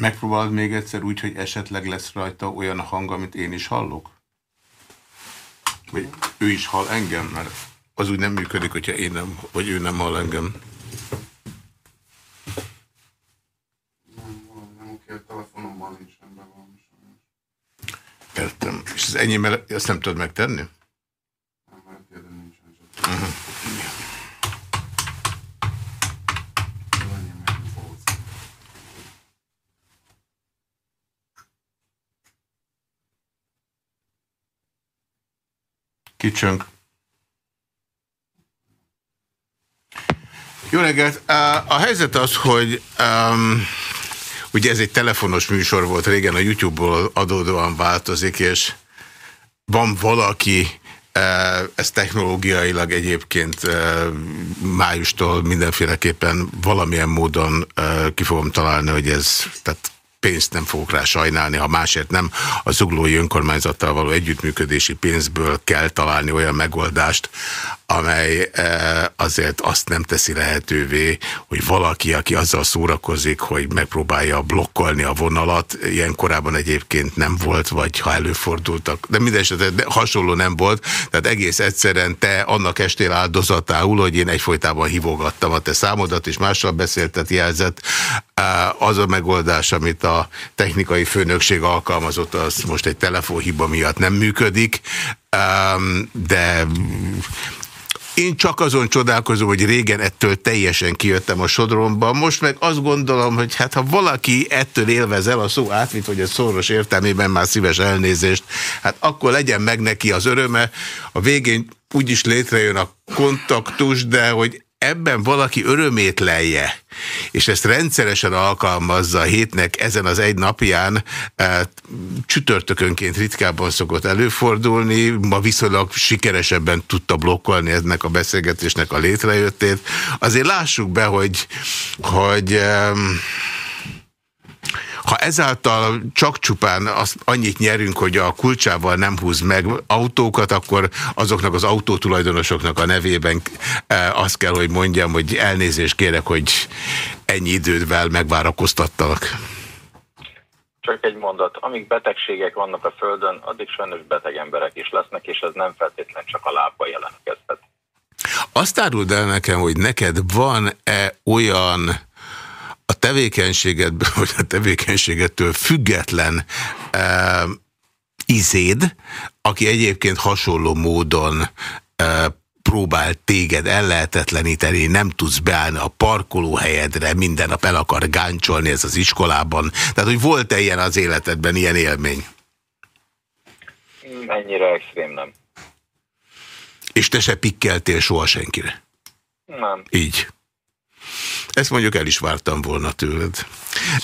Megpróbálod még egyszer úgy, hogy esetleg lesz rajta olyan hang, amit én is hallok? Vagy ő is hall engem? Mert az úgy nem működik, hogyha én nem, vagy ő nem hall engem. Nem, nem oké, a telefonomban nincs rendben valami sajnos. Értem. És az enyémmel ezt nem tudod megtenni? Nem, mert a tiéden nincsen csak. Kicsönk. Jó reggelt! A helyzet az, hogy um, ugye ez egy telefonos műsor volt régen, a YouTube-ból adódóan változik, és van valaki, ez technológiailag egyébként májustól mindenféleképpen valamilyen módon ki fogom találni, hogy ez, tehát pénzt nem fogok rá sajnálni, ha másért nem. A zuglói önkormányzattal való együttműködési pénzből kell találni olyan megoldást, amely eh, azért azt nem teszi lehetővé, hogy valaki, aki azzal szórakozik, hogy megpróbálja blokkolni a vonalat, ilyen korábban egyébként nem volt, vagy ha előfordultak, de minden esetben hasonló nem volt, tehát egész egyszerűen te annak estél áldozatául, hogy én egyfolytában hívogattam a te számodat, és mással beszéltet jelzett, eh, az a megoldás, amit a technikai főnökség alkalmazott, az most egy telefonhiba miatt nem működik, de én csak azon csodálkozom, hogy régen ettől teljesen kijöttem a sodromba. Most meg azt gondolom, hogy hát ha valaki ettől élvez el a szó átvitt, hogy egy szoros értelmében már szíves elnézést, hát akkor legyen meg neki az öröme. A végén úgyis létrejön a kontaktus, de hogy ebben valaki örömét lelje, és ezt rendszeresen alkalmazza a hétnek ezen az egy napján, e, csütörtökönként ritkábban szokott előfordulni, ma viszonylag sikeresebben tudta blokkolni ennek a beszélgetésnek a létrejöttét. Azért lássuk be, hogy, hogy ha ezáltal csak csupán azt annyit nyerünk, hogy a kulcsával nem húz meg autókat, akkor azoknak az autótulajdonosoknak a nevében e, azt kell, hogy mondjam, hogy elnézést kérek, hogy ennyi idővel megvárakoztattalak. Csak egy mondat. Amíg betegségek vannak a Földön, addig sajnos beteg emberek is lesznek, és ez nem feltétlenül csak a lábba jelentkezhet. Azt áruld el nekem, hogy neked van-e olyan a tevékenységedből, vagy a tevékenységettől független e, izéd, aki egyébként hasonló módon e, próbál téged ellehetetleníteni, nem tudsz beállni a parkolóhelyedre, minden nap el akar gáncsolni ez az iskolában. Tehát, hogy volt-e ilyen az életedben, ilyen élmény? Ennyire extrém nem. És te se pikkeltél soha senkire? Nem. Így. Ezt mondjuk el is vártam volna tőled.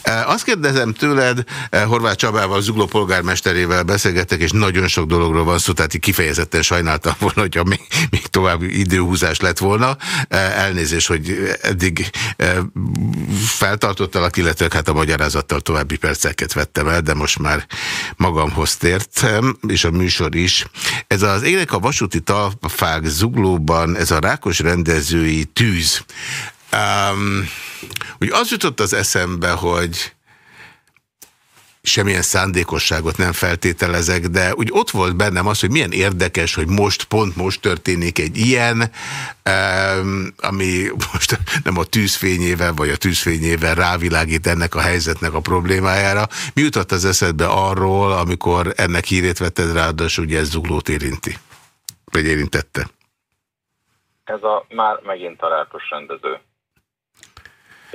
E, azt kérdezem tőled, e, Horváth Csabával, Zugló polgármesterével beszélgettek, és nagyon sok dologról van szó, tehát kifejezetten sajnáltam volna, hogyha még, még további időhúzás lett volna. E, elnézés, hogy eddig feltartottalak, illetve hát a magyarázattal további perceket vettem el, de most már magamhoz tértem, és a műsor is. Ez az Élek a vasúti talpfák Zuglóban, ez a rákos rendezői tűz. Um, úgy az jutott az eszembe, hogy semmilyen szándékosságot nem feltételezek, de úgy ott volt bennem az, hogy milyen érdekes, hogy most, pont most történik egy ilyen, ami most nem a tűzfényével, vagy a tűzfényével rávilágít ennek a helyzetnek a problémájára. Mi jutott az eszedbe arról, amikor ennek hírét vetted ráadásul, ugye ez zuglót érinti? Vagy érintette? Ez a már megint a rákos rendező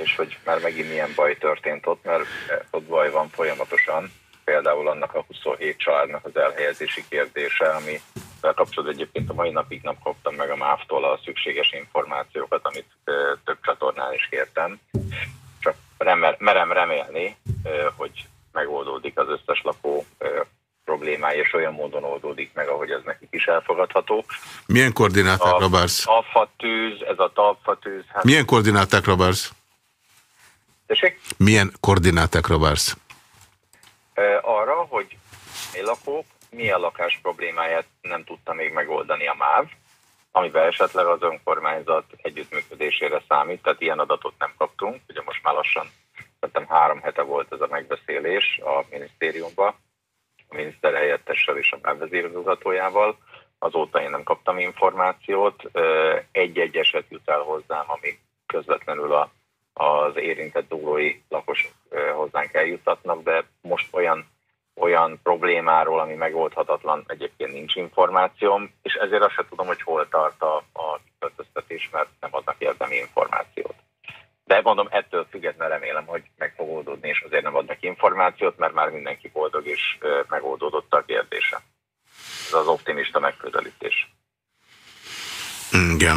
és hogy már megint milyen baj történt ott, mert ott baj van folyamatosan. Például annak a 27 családnak az elhelyezési kérdése, ami kapcsolatban egyébként a mai napig nem kaptam meg a MÁV-tól a szükséges információkat, amit több csatornán is kértem. Csak merem remélni, hogy megoldódik az összes lakó problémája, és olyan módon oldódik meg, ahogy ez nekik is elfogadható. Milyen koordinátákra vársz? A tűz, ez a talfatűz. Hát... Milyen koordinátákra vársz? Tessék? Milyen koordinátákra vársz? Arra, hogy mi lakók milyen lakás problémáját nem tudta még megoldani a MÁV, amiben esetleg az önkormányzat együttműködésére számít, tehát ilyen adatot nem kaptunk. Ugye most már lassan, szerintem három hete volt ez a megbeszélés a minisztériumban, a miniszter helyettessel és a MÁV vezérigazgatójával. Azóta én nem kaptam információt. Egy-egy eset jut el hozzám, ami közvetlenül a az érintett dúrói lakosok hozzánk eljuttatnak, de most olyan, olyan problémáról, ami megoldhatatlan, egyébként nincs információm, és ezért azt sem tudom, hogy hol tart a, a költöztetés, mert nem adnak érdemi információt. De mondom, ettől függetlenül remélem, hogy meg fog oldódni, és azért nem adnak információt, mert már mindenki boldog és megoldódott a kérdése. Ez az optimista megközelítés. Igen.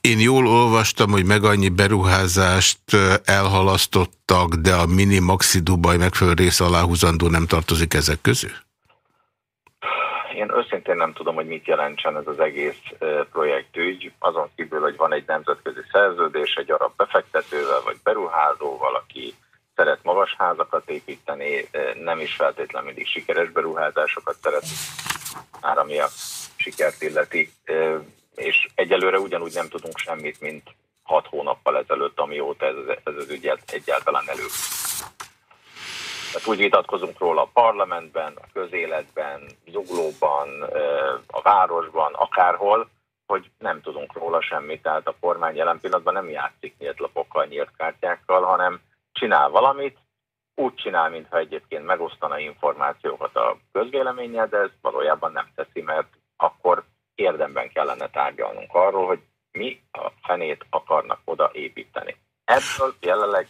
Én jól olvastam, hogy meg annyi beruházást elhalasztottak, de a mini-maxi Dubaj megfelelő rész aláhúzandó nem tartozik ezek közül? Én őszintén nem tudom, hogy mit jelentsen ez az egész projektügy, azon kívül, hogy van egy nemzetközi szerződés egy arab befektetővel vagy beruházóval, aki szeret magas házakat építeni, nem is feltétlenül mindig sikeres beruházásokat szeret, már ami a sikert illeti, és egyelőre ugyanúgy nem tudunk semmit, mint hat hónappal ezelőtt, amióta ez, ez az ügy egyáltalán elő. Tehát úgy vitatkozunk róla a parlamentben, a közéletben, zuglóban, a városban, akárhol, hogy nem tudunk róla semmit. Tehát a kormány jelen pillanatban nem játszik nyílt lapokkal, nyílt kártyákkal, hanem csinál valamit, úgy csinál, mintha egyébként megosztana információkat a közvéleménnyel, de ez valójában nem teszi, mert akkor érdemben kellene tárgyalnunk arról, hogy mi a fenét akarnak oda építeni. Ebből jelenleg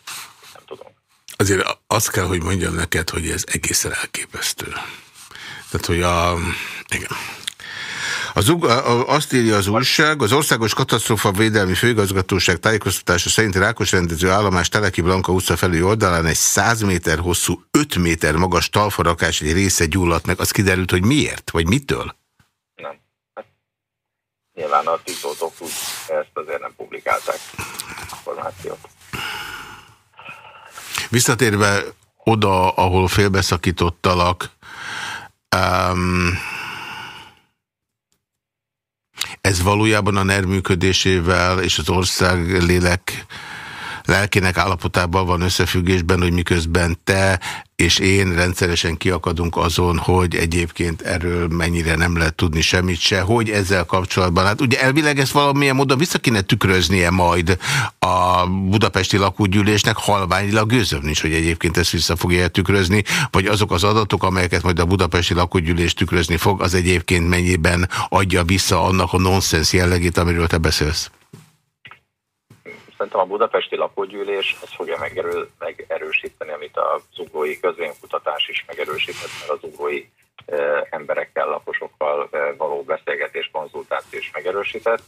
nem tudom. Azért azt kell, hogy mondjam neked, hogy ez egészen elképesztő. Tehát, hogy a... Igen. Az, azt írja az újság, az Országos Katasztrófa Védelmi Főigazgatóság tájékoztatása szerint Rákos rendező állomás Teleki Blanka utca felüli oldalán egy 100 méter hosszú, 5 méter magas talfarakás egy része gyulladt meg. Az kiderült, hogy miért? Vagy mitől? Nyilván a titoltok ezt azért nem publikálták információt. Visszatérve oda, ahol félbeszakítottalak, um, ez valójában a NER működésével és az ország lélek lelkének állapotában van összefüggésben, hogy miközben te és én rendszeresen kiakadunk azon, hogy egyébként erről mennyire nem lehet tudni semmit se, hogy ezzel kapcsolatban, hát ugye elvileg ezt valamilyen módon vissza kéne tükröznie majd a budapesti lakógyűlésnek, halványilag gőzöm nincs, hogy egyébként ezt vissza fogja tükrözni, vagy azok az adatok, amelyeket majd a budapesti lakógyűlés tükrözni fog, az egyébként mennyiben adja vissza annak a nonsens jellegét, amiről te beszélsz. Szerintem a budapesti lakógyűlés az fogja megerő, megerősíteni, amit a zuglói közvénykutatás is megerősített, mert az zuglói e, emberekkel, lakosokkal e, való beszélgetés, konzultáció is megerősített.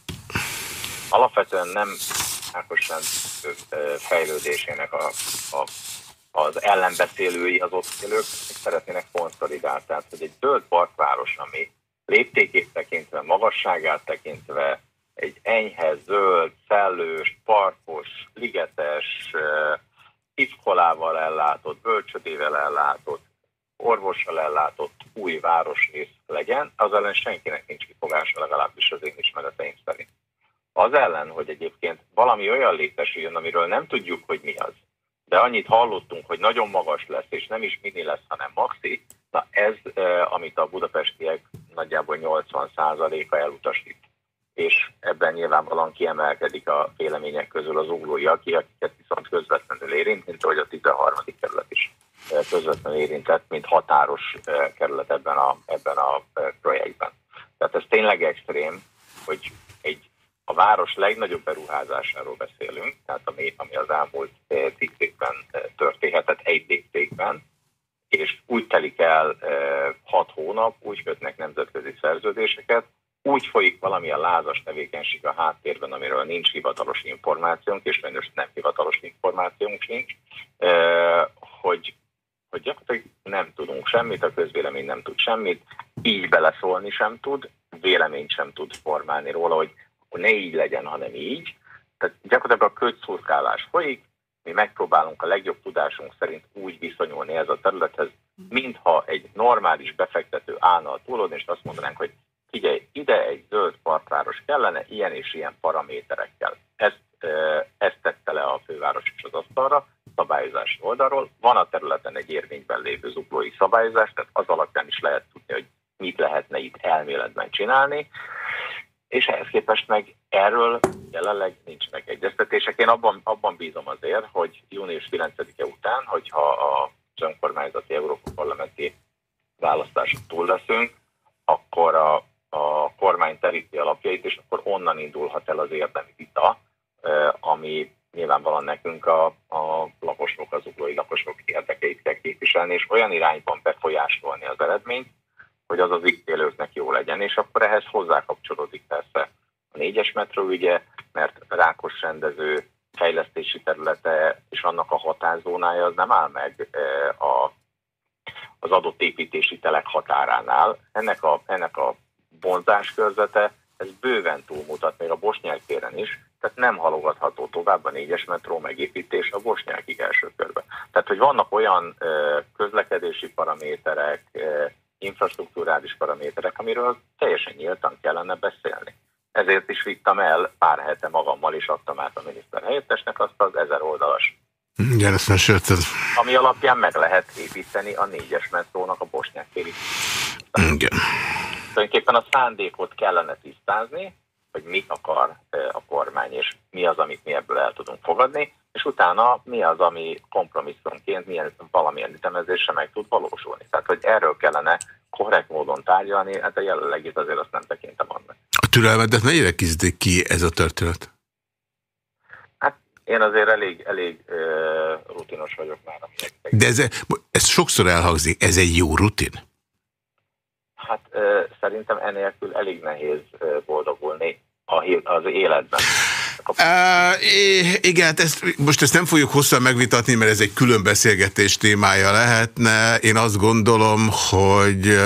Alapvetően nem Ákos e, fejlődésének a, a, az ellenbeszélői az ott élők szeretnének konszolidálni. Tehát, hogy egy zöld parkváros, ami léptékét tekintve, magasságát tekintve, egy enyhe, zöld, szellős, parkos, ligetes, iskolával ellátott, bölcsödével ellátott, orvossal ellátott új városrész legyen, az ellen senkinek nincs kifogása, legalábbis az én ismereteim szerint. Az ellen, hogy egyébként valami olyan létesüljön, amiről nem tudjuk, hogy mi az, de annyit hallottunk, hogy nagyon magas lesz, és nem is mini lesz, hanem maxi, na ez, amit a budapestiek nagyjából 80%-a elutasít és ebben nyilvánvalóan kiemelkedik a vélemények közül az uglói, aki, akiket viszont közvetlenül érint, mint ahogy a 13. kerület is eh, közvetlenül érintett, mint határos eh, kerület ebben a, ebben a eh, projektben. Tehát ez tényleg extrém, hogy egy a város legnagyobb beruházásáról beszélünk, tehát ami, ami az elmúlt tíz történhetett egy évben, és úgy telik el hat hónap, úgy kötnek nemzetközi szerződéseket, úgy folyik valamilyen lázas tevékenység a háttérben, amiről nincs hivatalos információnk, és sajnos nem hivatalos információnk sincs, hogy, hogy gyakorlatilag nem tudunk semmit, a közvélemény nem tud semmit, így beleszólni sem tud, véleményt sem tud formálni róla, hogy ne így legyen, hanem így. Tehát gyakorlatilag a kötszurkálás folyik, mi megpróbálunk a legjobb tudásunk szerint úgy viszonyulni ez a területhez, mintha egy normális befektető állna a túlon, és azt mondanánk, hogy figyelj, ide egy zöld partváros kellene, ilyen és ilyen paraméterekkel. Ezt, ezt tette le a főváros is az asztalra, szabályozási oldalról. Van a területen egy érvényben lévő zuglói szabályozás, tehát az alapján is lehet tudni, hogy mit lehetne itt elméletben csinálni, és ehhez képest meg erről jelenleg nincsenek egyeztetések. Én abban, abban bízom azért, hogy június 9-e után, hogyha a önkormányzati Európa Parlamenti választások túl leszünk, akkor a a kormány teríti alapjait, és akkor onnan indulhat el az érdemi vita, ami nyilvánvalóan nekünk a, a lakosok, az uglói lakosok érdekeit kell képviselni, és olyan irányban befolyásolni az eredményt, hogy az az ítélőknek jó legyen, és akkor ehhez hozzákapcsolódik persze a négyes metró ügye, mert Rákos rendező fejlesztési területe és annak a hatázónája az nem áll meg a, az adott építési telek határánál. Ennek a, ennek a vonzáskörzete, ez bőven túlmutat még a Bosnyák téren is, tehát nem halogatható tovább a négyes metró megépítés a Bosnyákig első körben. Tehát, hogy vannak olyan közlekedési paraméterek, infrastruktúrális paraméterek, amiről teljesen nyíltan kellene beszélni. Ezért is vittem el pár hete magammal, és adtam át a miniszter helyettesnek azt az ezer oldalas. Ezt mesélted. Ami alapján meg lehet építeni a négyes metrónak a bosnyák téri. Igen. Tulajdonképpen a szándékot kellene tisztázni, hogy mit akar a kormány, és mi az, amit mi ebből el tudunk fogadni, és utána mi az, ami kompromisszumként milyen, valamilyen ütemezésre meg tud valósulni. Tehát, hogy erről kellene korrekt módon tárgyalni, hát a jelenlegit azért azt nem tekintem annak. A türelmedet mennyire kizdik ki ez a történet? Hát én azért elég, elég uh, rutinos vagyok már. De ez, ez sokszor elhangzik, ez egy jó rutin? Hát szerintem enélkül elég nehéz boldogulni az életben. Uh, igen, hát ezt, most ezt nem fogjuk hosszan megvitatni, mert ez egy külön beszélgetés témája lehetne. Én azt gondolom, hogy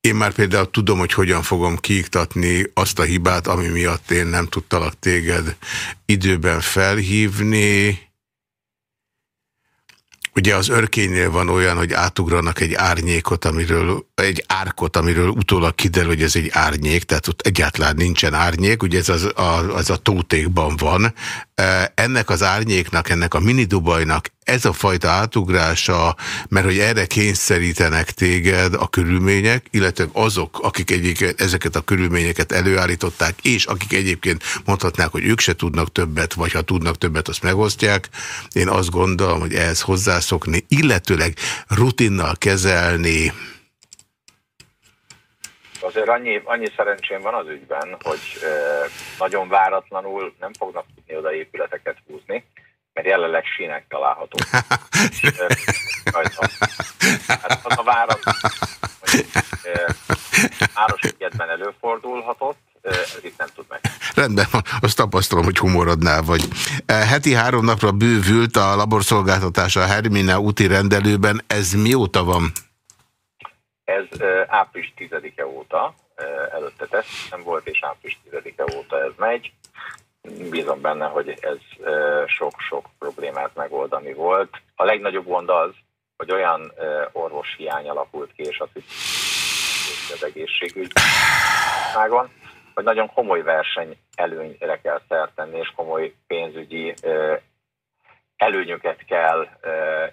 én már például tudom, hogy hogyan fogom kiiktatni azt a hibát, ami miatt én nem tudtalak téged időben felhívni. Ugye az örkénynél van olyan, hogy átugranak egy árnyékot, amiről, egy árkot, amiről utólag kiderül, hogy ez egy árnyék, tehát ott egyáltalán nincsen árnyék, ugye ez az a, az a tótékban van. Ennek az árnyéknak, ennek a minidubajnak ez a fajta átugrása, mert hogy erre kényszerítenek téged a körülmények, illetve azok, akik egyébként ezeket a körülményeket előállították, és akik egyébként mondhatnák, hogy ők se tudnak többet, vagy ha tudnak többet, azt megosztják. Én azt gondolom, hogy ehhez hozzászokni, illetőleg rutinnal kezelni, Azért annyi, annyi szerencsém van az ügyben, hogy nagyon váratlanul nem fognak tudni oda épületeket húzni, mert jelenleg sínek található. hát az a várat, hogy Városligetben előfordulhatott, ez itt nem tud meg. Rendben van, azt tapasztalom, hogy humorodnál vagy. Heti három napra bővült a laborszolgáltatása a Hermine úti rendelőben. Ez mióta van? Ez április 10-e óta, előtte teszt nem volt, és április 10-e óta ez megy bízom benne, hogy ez sok-sok problémát megoldani volt. A legnagyobb gond az, hogy olyan orvos hiány alakult ki, és azt hiszem, az egészségügy hogy nagyon komoly verseny előnyre kell szertenni, és komoly pénzügyi előnyöket kell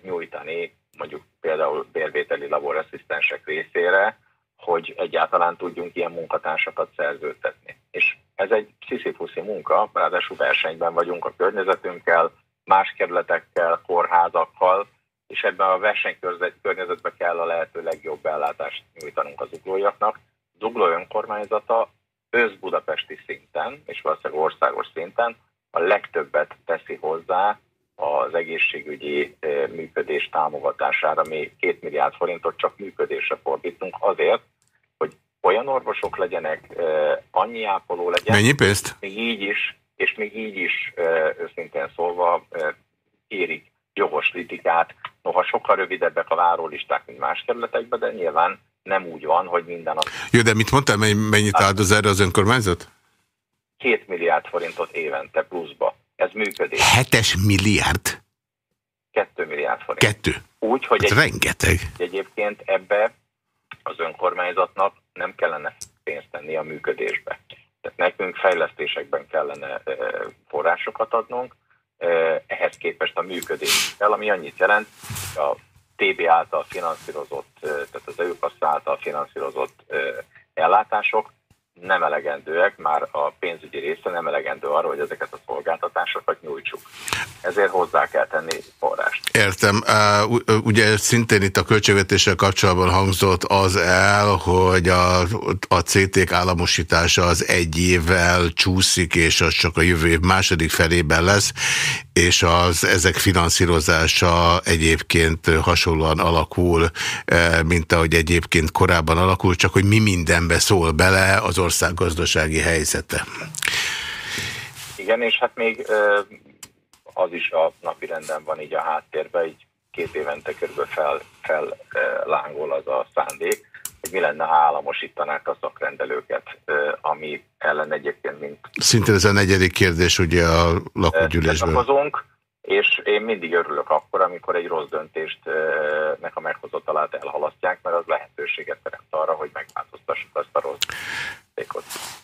nyújtani, mondjuk például bérvételi laborasszisztensek részére, hogy egyáltalán tudjunk ilyen munkatársakat szerződtetni. És ez egy sziszifuszi munka, ráadásul versenyben vagyunk a környezetünkkel, más kerületekkel, kórházakkal, és ebben a versenykörnyezetben kell a lehető legjobb ellátást nyújtanunk az uglóiaknak. Zugló önkormányzata ősz-budapesti szinten, és valószínűleg országos szinten a legtöbbet teszi hozzá az egészségügyi működés támogatására. Mi két milliárd forintot csak működésre fordítunk azért, olyan orvosok legyenek, annyi ápoló legyen. Mennyi pénzt? Még így is, és még így is őszintén szólva érik jogos kritikát. Noha sokkal rövidebbek a várólisták, mint más kerületekben, de nyilván nem úgy van, hogy minden nap. Jó, de mit mondtál, mennyit áldoz erre az önkormányzat? Két milliárd forintot évente pluszba. Ez működik. Hetes milliárd? Kettő milliárd forint. Kettő? Úgy, hogy egy, rengeteg. egyébként ebbe az önkormányzatnak nem kellene pénzt tenni a működésbe. Tehát nekünk fejlesztésekben kellene forrásokat adnunk, ehhez képest a működés kell, ami annyit jelent, hogy a TB által finanszírozott, tehát az EUPASZ által finanszírozott ellátások nem elegendőek, már a pénzügyi része nem elegendő arra, hogy ezeket a szolgáltatásokat nyújtsuk. Ezért hozzá kell tenni forrást. Értem. Ugye szintén itt a költségvetéssel kapcsolatban hangzott az el, hogy a, a CT-k államosítása az egy évvel csúszik, és az csak a jövő év második felében lesz, és az ezek finanszírozása egyébként hasonlóan alakul, mint ahogy egyébként korábban alakul, csak hogy mi mindenbe szól bele az ország gazdasági helyzete. Igen, és hát még az is a napi renden van így a háttérben, így két évente körülbelül fel, fel lángol az a szándék, hogy mi lenne, ha államosítanák a szakrendelőket, ami ellen egyébként mint... Szinte ez a negyedik kérdés ugye a lakógyűlésben. És én mindig örülök akkor, amikor egy rossz döntést nek a meghozatalát elhalasztják, mert az lehetőséget teremt arra, hogy megváltoztassuk azt a rossz döntést.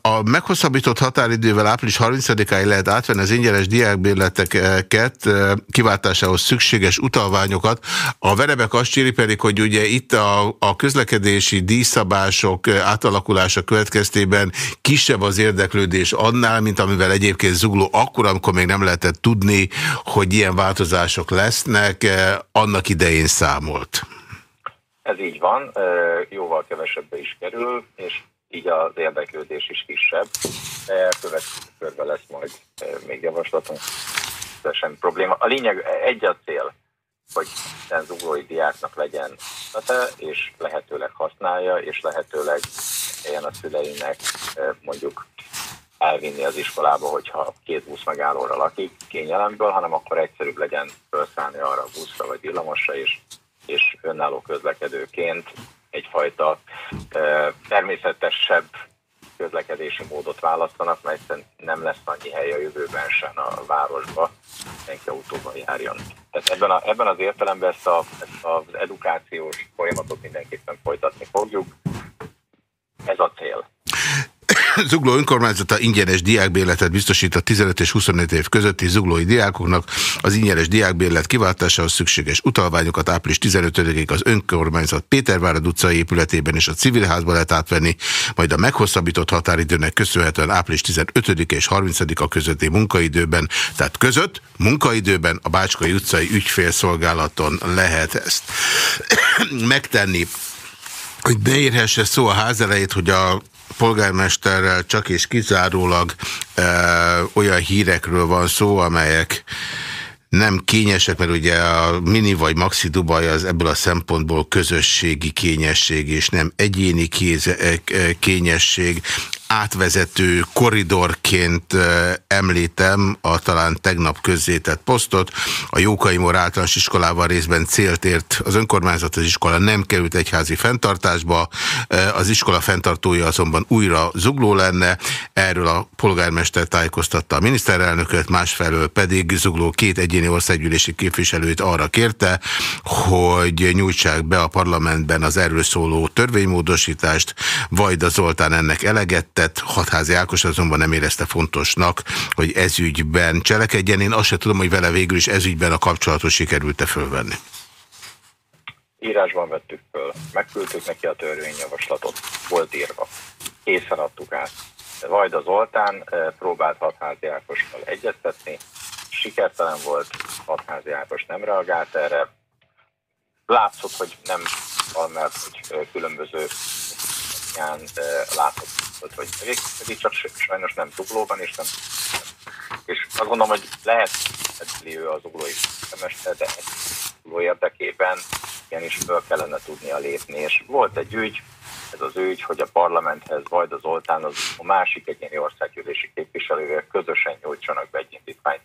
A meghosszabbított határidővel április 30-áig lehet átvenni az ingyenes diákbérleteket, kiváltásához szükséges utalványokat. A verebek azt csiripelik, hogy ugye itt a, a közlekedési díjszabások átalakulása következtében kisebb az érdeklődés annál, mint amivel egyébként zugló akkor, amikor még nem lehetett tudni, hogy ilyen változások lesznek, annak idején számolt. Ez így van, jóval kevesebbe is kerül, és így az érdeklődés is kisebb. De következő körben lesz majd még javaslatunk, de semmi probléma. A lényeg egy a cél, hogy minden zuglói diáknak legyen és lehetőleg használja, és lehetőleg ilyen a szüleinek mondjuk elvinni az iskolába, hogyha két busz megállóra lakik kényelemből, hanem akkor egyszerűbb legyen felszállni arra a buszra vagy villamosra, és, és önálló közlekedőként egyfajta természetesebb közlekedési módot választanak, mert nem lesz annyi hely a jövőben sem a városba, mindenki autóban járjon. Tehát ebben, a, ebben az értelemben ezt, a, ezt az edukációs folyamatot mindenképpen folytatni fogjuk. Ez a cél. Zugló önkormányzata ingyenes diákbérletet biztosít a 15 és 25 év közötti zuglói diákoknak. Az ingyenes diákbérlet kiváltásához szükséges utalványokat április 15-ig az önkormányzat Pétervárad utcai épületében és a civilházban lehet átvenni, majd a meghosszabbított határidőnek köszönhetően április 15 és 30-a közötti munkaidőben, tehát között munkaidőben a Bácskai utcai ügyfélszolgálaton lehet ezt megtenni hogy ne érhesse szó a ház elejét, hogy a polgármesterrel csak és kizárólag e, olyan hírekről van szó, amelyek nem kényesek, mert ugye a mini vagy maxi Dubaj az ebből a szempontból közösségi kényesség, és nem egyéni kéze, e, e, kényesség átvezető koridorként említem a talán tegnap közzétett posztot. A Jókai Mor általános iskolával részben célt ért az önkormányzat, az iskola nem került egyházi fenntartásba, az iskola fenntartója azonban újra zugló lenne, erről a polgármester tájékoztatta a miniszterelnököt, másfelől pedig zugló két egyéni országgyűlési képviselőt arra kérte, hogy nyújtsák be a parlamentben az erről szóló törvénymódosítást, Vajda Zoltán ennek eleget tett, Hatházi Ákos azonban nem érezte fontosnak, hogy ezügyben cselekedjen. Én azt sem tudom, hogy vele végül is ezügyben a kapcsolatot sikerült-e fölvenni. Írásban vettük föl, megküldtük neki a törvényjavaslatot, volt írva, készen adtuk át. Vajda Zoltán eh, próbált Hatházi Ákossal egyeztetni, sikertelen volt, Hatházi Ákos nem reagált erre, látszott, hogy nem, mert hogy eh, különböző alapján látott, hogy végig csak sajnos nem zuglóban, és nem és azt gondolom, hogy lehet edli ő az uglói mester, de zugló érdekében igenis föl kellene tudnia lépni. És volt egy ügy, ez az ügy, hogy a parlamenthez vagy az Zoltán az a másik egyéni országgyűlési képviselővel közösen nyújtsanak be egy indítványt.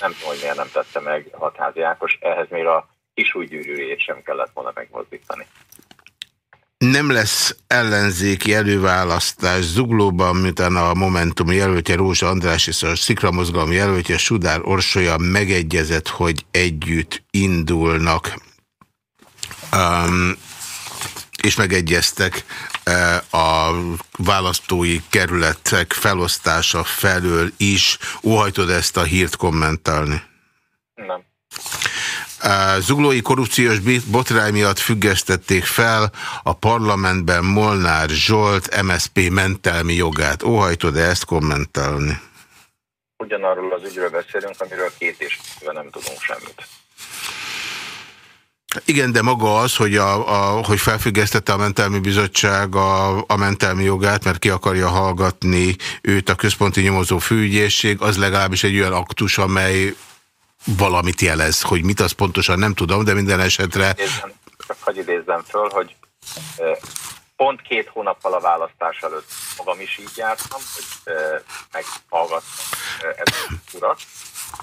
Nem tudom, hogy miért nem tette meg Hatházi Ákos, ehhez még a kis új gyűrűjét sem kellett volna megmozdítani nem lesz ellenzéki előválasztás Zuglóban, miután a Momentum jelöltje Rózsa András és a Szikramozgalom jelöltje Sudár Orsolya megegyezett, hogy együtt indulnak. Um, és megegyeztek uh, a választói kerületek felosztása felől is. Óhajtod ezt a hírt kommentálni? Nem. Zuglói korrupciós botrány miatt függesztették fel a parlamentben Molnár Zsolt MSP mentelmi jogát. Óhajtod-e ezt kommentálni? Ugyanarról az ügyről beszélünk, amiről két és nem tudunk semmit. Igen, de maga az, hogy, a, a, hogy felfüggesztette a mentelmi bizottság a, a mentelmi jogát, mert ki akarja hallgatni őt a központi nyomozó főügyészség, az legalábbis egy olyan aktus, amely valamit jelez, hogy mit az pontosan nem tudom, de minden esetre... Csak hagyj idézzem föl, hogy pont két hónappal a választás előtt magam is így jártam, hogy meghallgattam ezt a urat.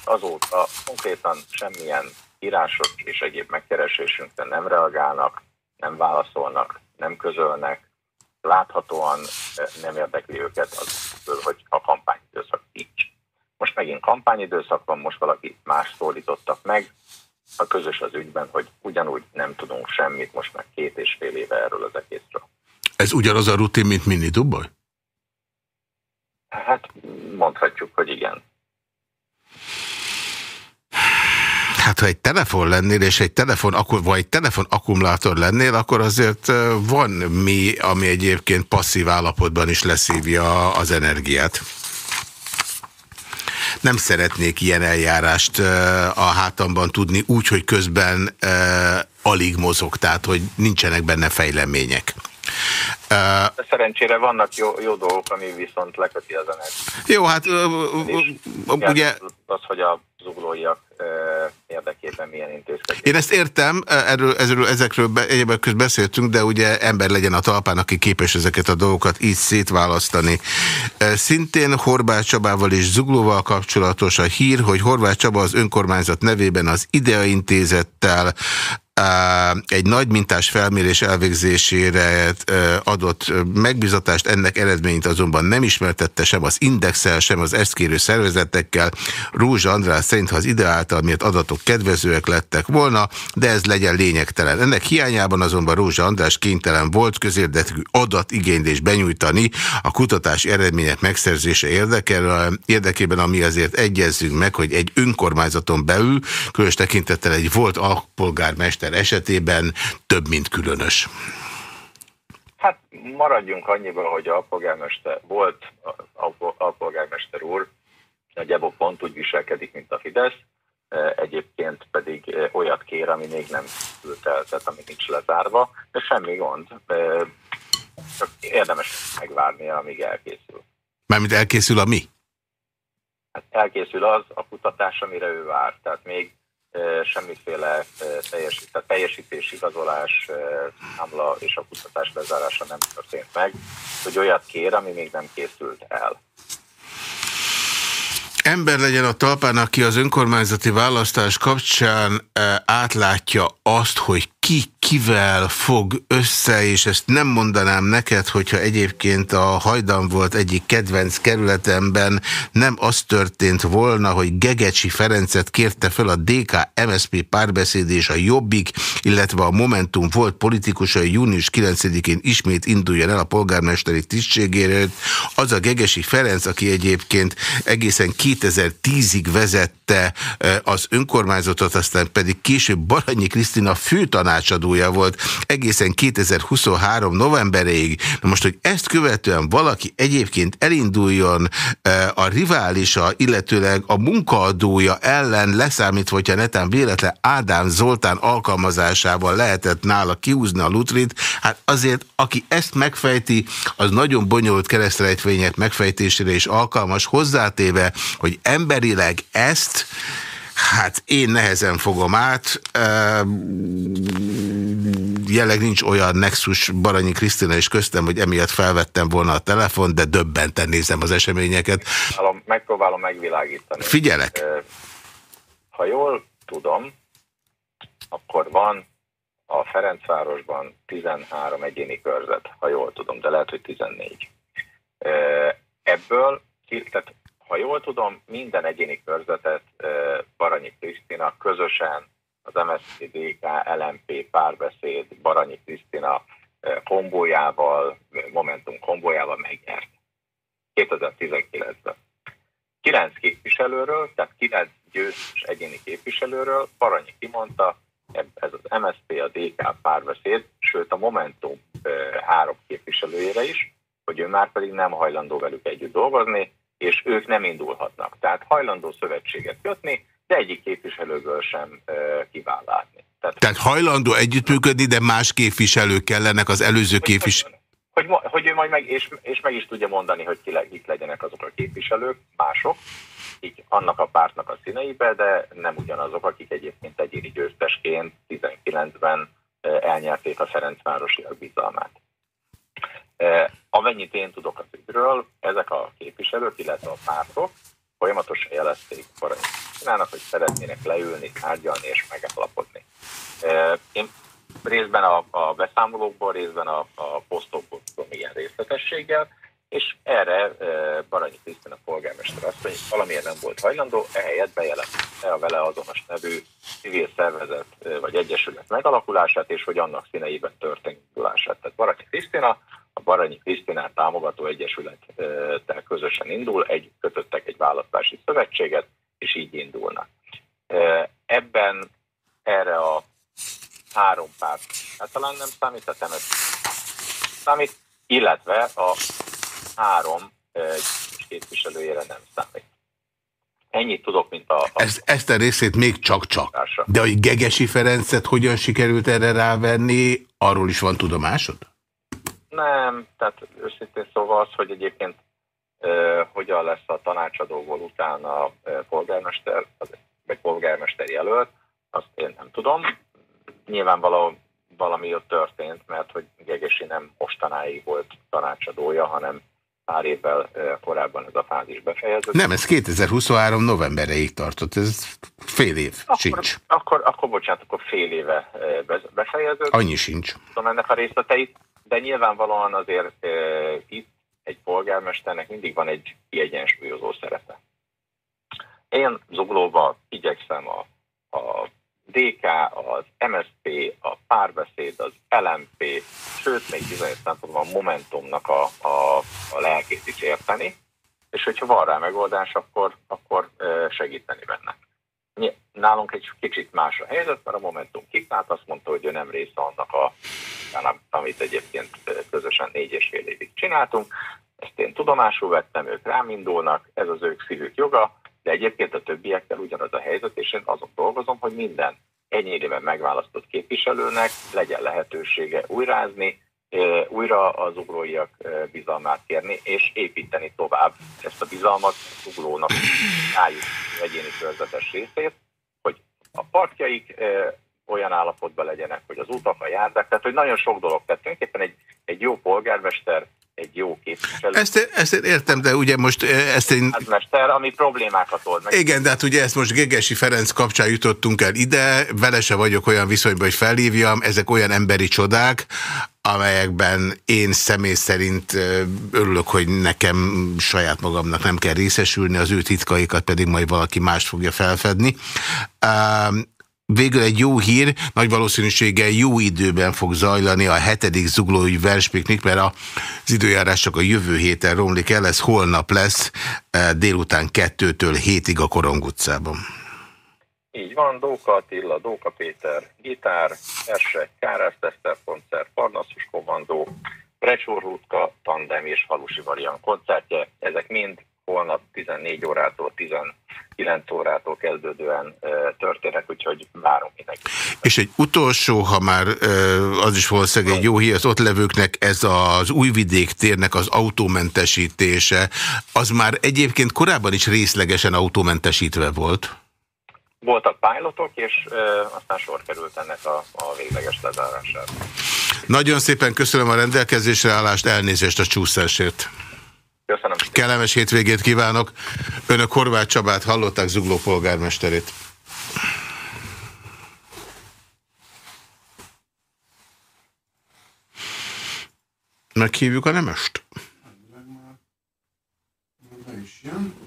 Azóta konkrétan semmilyen írásos és egyéb megkeresésünkre nem reagálnak, nem válaszolnak, nem közölnek, láthatóan nem érdekli őket az, hogy. Most megint kampányidőszak van, most valaki más szólítottak meg, a közös az ügyben, hogy ugyanúgy nem tudunk semmit most már két és fél éve erről az egészről. Ez ugyanaz a rutin, mint Mini Dubaj? Hát mondhatjuk, hogy igen. Hát ha egy telefon lennél, és egy telefon, vagy egy telefon akkumulátor lennél, akkor azért van mi, ami egyébként passzív állapotban is leszívja az energiát. Nem szeretnék ilyen eljárást a hátamban tudni, úgy, hogy közben alig mozog, tehát hogy nincsenek benne fejlemények. Uh, Szerencsére vannak jó, jó dolgok, ami viszont leköti az energiát. Jó, hát uh, ugye... Az, hogy a zuglóiak érdekében milyen intézkedés. Én ezt értem, erről, ezről, ezekről be, egyébként közben beszéltünk, de ugye ember legyen a talpán, aki képes ezeket a dolgokat így szétválasztani. Szintén Horváth Csabával és Zuglóval kapcsolatos a hír, hogy Horváth Csaba az önkormányzat nevében az IDEA intézettel egy nagy mintás felmérés elvégzésére adott megbizatást, ennek eredményt azonban nem ismertette sem az Indexel, sem az ezt kérő szervezetekkel. Rózsa András szerint, ha az ide által miért adatok kedvezőek lettek volna, de ez legyen lényegtelen. Ennek hiányában azonban Rózsa András kénytelen volt közérdekű adatigénylés benyújtani a kutatási eredmények megszerzése érdekében, ami azért egyezzünk meg, hogy egy önkormányzaton belül, különös tekintettel egy volt alpolgármester miniszter esetében több, mint különös? Hát maradjunk annyiban, hogy a polgármester volt, a polgármester úr nagyjából pont úgy viselkedik, mint a Fidesz, egyébként pedig olyat kér, ami még nem ült el, tehát ami nincs lezárva, de semmi gond. Csak érdemes megvárni, amíg elkészül. Mármint elkészül a mi? Hát elkészül az a kutatás, amire ő vár. Tehát még semmiféle teljesít, teljesítés, igazolás, számla és a kutatás lezárása nem történt meg, hogy olyat kér, ami még nem készült el. Ember legyen a talpán, aki az önkormányzati választás kapcsán átlátja azt, hogy ki kivel fog össze, és ezt nem mondanám neked, hogyha egyébként a hajdan volt egyik kedvenc kerületemben nem az történt volna, hogy Gegecsi Ferencet kérte fel a DK-MSP párbeszéd és a Jobbik, illetve a Momentum volt politikusai június 9-én ismét induljon el a polgármesteri tisztségéről. Az a Gegesi Ferenc, aki egyébként egészen 2010-ig vezette az önkormányzatot, aztán pedig később Baranyi Krisztina főtanács tanácsadója volt egészen 2023 novemberéig. Na most, hogy ezt követően valaki egyébként elinduljon e, a riválisa, illetőleg a munkaadója ellen leszámítva, hogyha netán véletlen Ádám Zoltán alkalmazásával lehetett nála kiúzni a lutrit, hát azért, aki ezt megfejti, az nagyon bonyolult keresztrejtvények megfejtésére is alkalmas, hozzátéve, hogy emberileg ezt Hát én nehezen fogom át. Jelenleg nincs olyan nexus Baranyi Krisztina és köztem, hogy emiatt felvettem volna a telefon, de döbbenten nézem az eseményeket. Megpróbálom megvilágítani. Figyelek. Ha jól tudom, akkor van a Ferencvárosban 13 egyéni körzet, ha jól tudom, de lehet, hogy 14. Ebből, tehát ha jól tudom, minden egyéni körzetet Baranyi Krisztina közösen az MSZDK, LMP párbeszéd Baranyi Krisztina kombójával, Momentum kombójával megnyert. 2019-ben. Kilenc képviselőről, tehát kilenc győztes egyéni képviselőről Baranyi kimondta, ez az MSZP, a DK párbeszéd, sőt a Momentum három képviselőjére is, hogy ő már pedig nem hajlandó velük együtt dolgozni, és ők nem indulhatnak. Tehát hajlandó szövetséget kötni, de egyik képviselőből sem kíván látni. Tehát, Tehát hajlandó együttműködni, de más képviselők kellenek az előző képviselők. Hogy, hogy, ő majd meg, és, és meg is tudja mondani, hogy ki, kik legyenek azok a képviselők, mások, így annak a pártnak a színeibe, de nem ugyanazok, akik egyébként egyéni győztesként 19-ben elnyerték a Ferencvárosi bizalmát. Amennyit én tudok az ügyről, ezek a képviselők, illetve a pártok folyamatosan jelezték Parancsinának, hogy szeretnének leülni, tárgyalni és megállapodni. Én részben a, a beszámolókból, részben a, a posztokból tudom ilyen részletességgel, és erre Baranyi Krisztina polgármester azt mondja, hogy valamiért nem volt hajlandó, ehelyett bejelentette a vele azonos nevű civil szervezet vagy egyesület megalakulását, és hogy annak színeiben történítulását. Tehát Baranyi Krisztina a Baranyi Krisztinát támogató egyesülettel közösen indul, egy, kötöttek egy választási szövetséget, és így indulnak. Ebben erre a három párt hát talán nem számít, tehát nem számít, illetve a három képviselőjére nem számít. Ennyit tudok, mint a... a ezt, ezt a részét még csak-csak. De hogy Gegesi Ferencet hogyan sikerült erre rávenni, arról is van tudomásod? Nem, tehát őszintén szóval az, hogy egyébként e, hogyan lesz a tanácsadóból utána e, polgármester, vagy polgármester jelölt, azt én nem tudom. Nyilvánvaló valami ott történt, mert hogy Gegesi nem mostanáig volt tanácsadója, hanem pár évvel korábban ez a fázis befejeződött. Nem, ez 2023 novembereig tartott, ez fél év akkor, sincs. Akkor, akkor bocsánat, akkor fél éve befejeződött. Annyi sincs. Tudom ennek a részleteit, de nyilvánvalóan azért e, itt egy polgármesternek mindig van egy kiegyensúlyozó szerepe. Én zuglóban igyekszem a, a DK, az MSP, a párbeszéd, az LMP, sőt, még bizonyos szempontból a Momentumnak a, a, a lelkét is érteni, és hogyha van rá megoldás, akkor, akkor segíteni benne. Nálunk egy kicsit más a helyzet, mert a Momentum kiknált, azt mondta, hogy ő nem része annak, a, amit egyébként közösen négy és fél évig csináltunk. Ezt én tudomásul vettem, ők rám indulnak, ez az ők szívük joga, de egyébként a többiekkel ugyanaz a helyzet, és én azon dolgozom, hogy minden ennyire megválasztott képviselőnek legyen lehetősége újrázni, újra az ugróiak bizalmát kérni, és építeni tovább ezt a bizalmat az uglónak rájuk egyéni körzetes részét, hogy a partjaik olyan állapotban legyenek, hogy az utak, a járdák, tehát hogy nagyon sok dolog. Tehát tulajdonképpen egy, egy jó polgármester egy jó képviselő. Ezt, ezt én értem, de ugye most eh, ezt én... Hát mester, ami problémákat old meg. Igen, de hát ugye ezt most Gegesi Ferenc kapcsán jutottunk el ide, vele se vagyok olyan viszonyban, hogy felhívjam, ezek olyan emberi csodák, amelyekben én személy szerint eh, örülök, hogy nekem saját magamnak nem kell részesülni, az ő titkaikat pedig majd valaki más fogja felfedni végül egy jó hír, nagy valószínűséggel jó időben fog zajlani a hetedik zuglói verspiknik, mert az időjárás csak a jövő héten romlik el, ez holnap lesz eh, délután kettőtől hétig a Korong utcában. Így van, Dóka Attila, Dóka Péter, gitár, Esse, Kárász Teszter koncert, Parnaszus Kommandó, Brecsór Rutka, Tandem és Falusi Varian koncertje, ezek mind holnap 14 órától 19 órától kezdődően történnek, úgyhogy várom mindenkit. És egy utolsó, ha már az is valószínűleg egy jó hír az ott levőknek, ez az újvidék térnek az autómentesítése, az már egyébként korábban is részlegesen autómentesítve volt? Voltak pilotok, és ö, aztán sor került ennek a, a végleges lezárására. Nagyon szépen köszönöm a rendelkezésre állást, elnézést a csúszásért. Kellemes hétvégét kívánok. Önök Horváth Csabát hallották Zugló polgármesterét. Meghívjuk a nemest? Be is jön.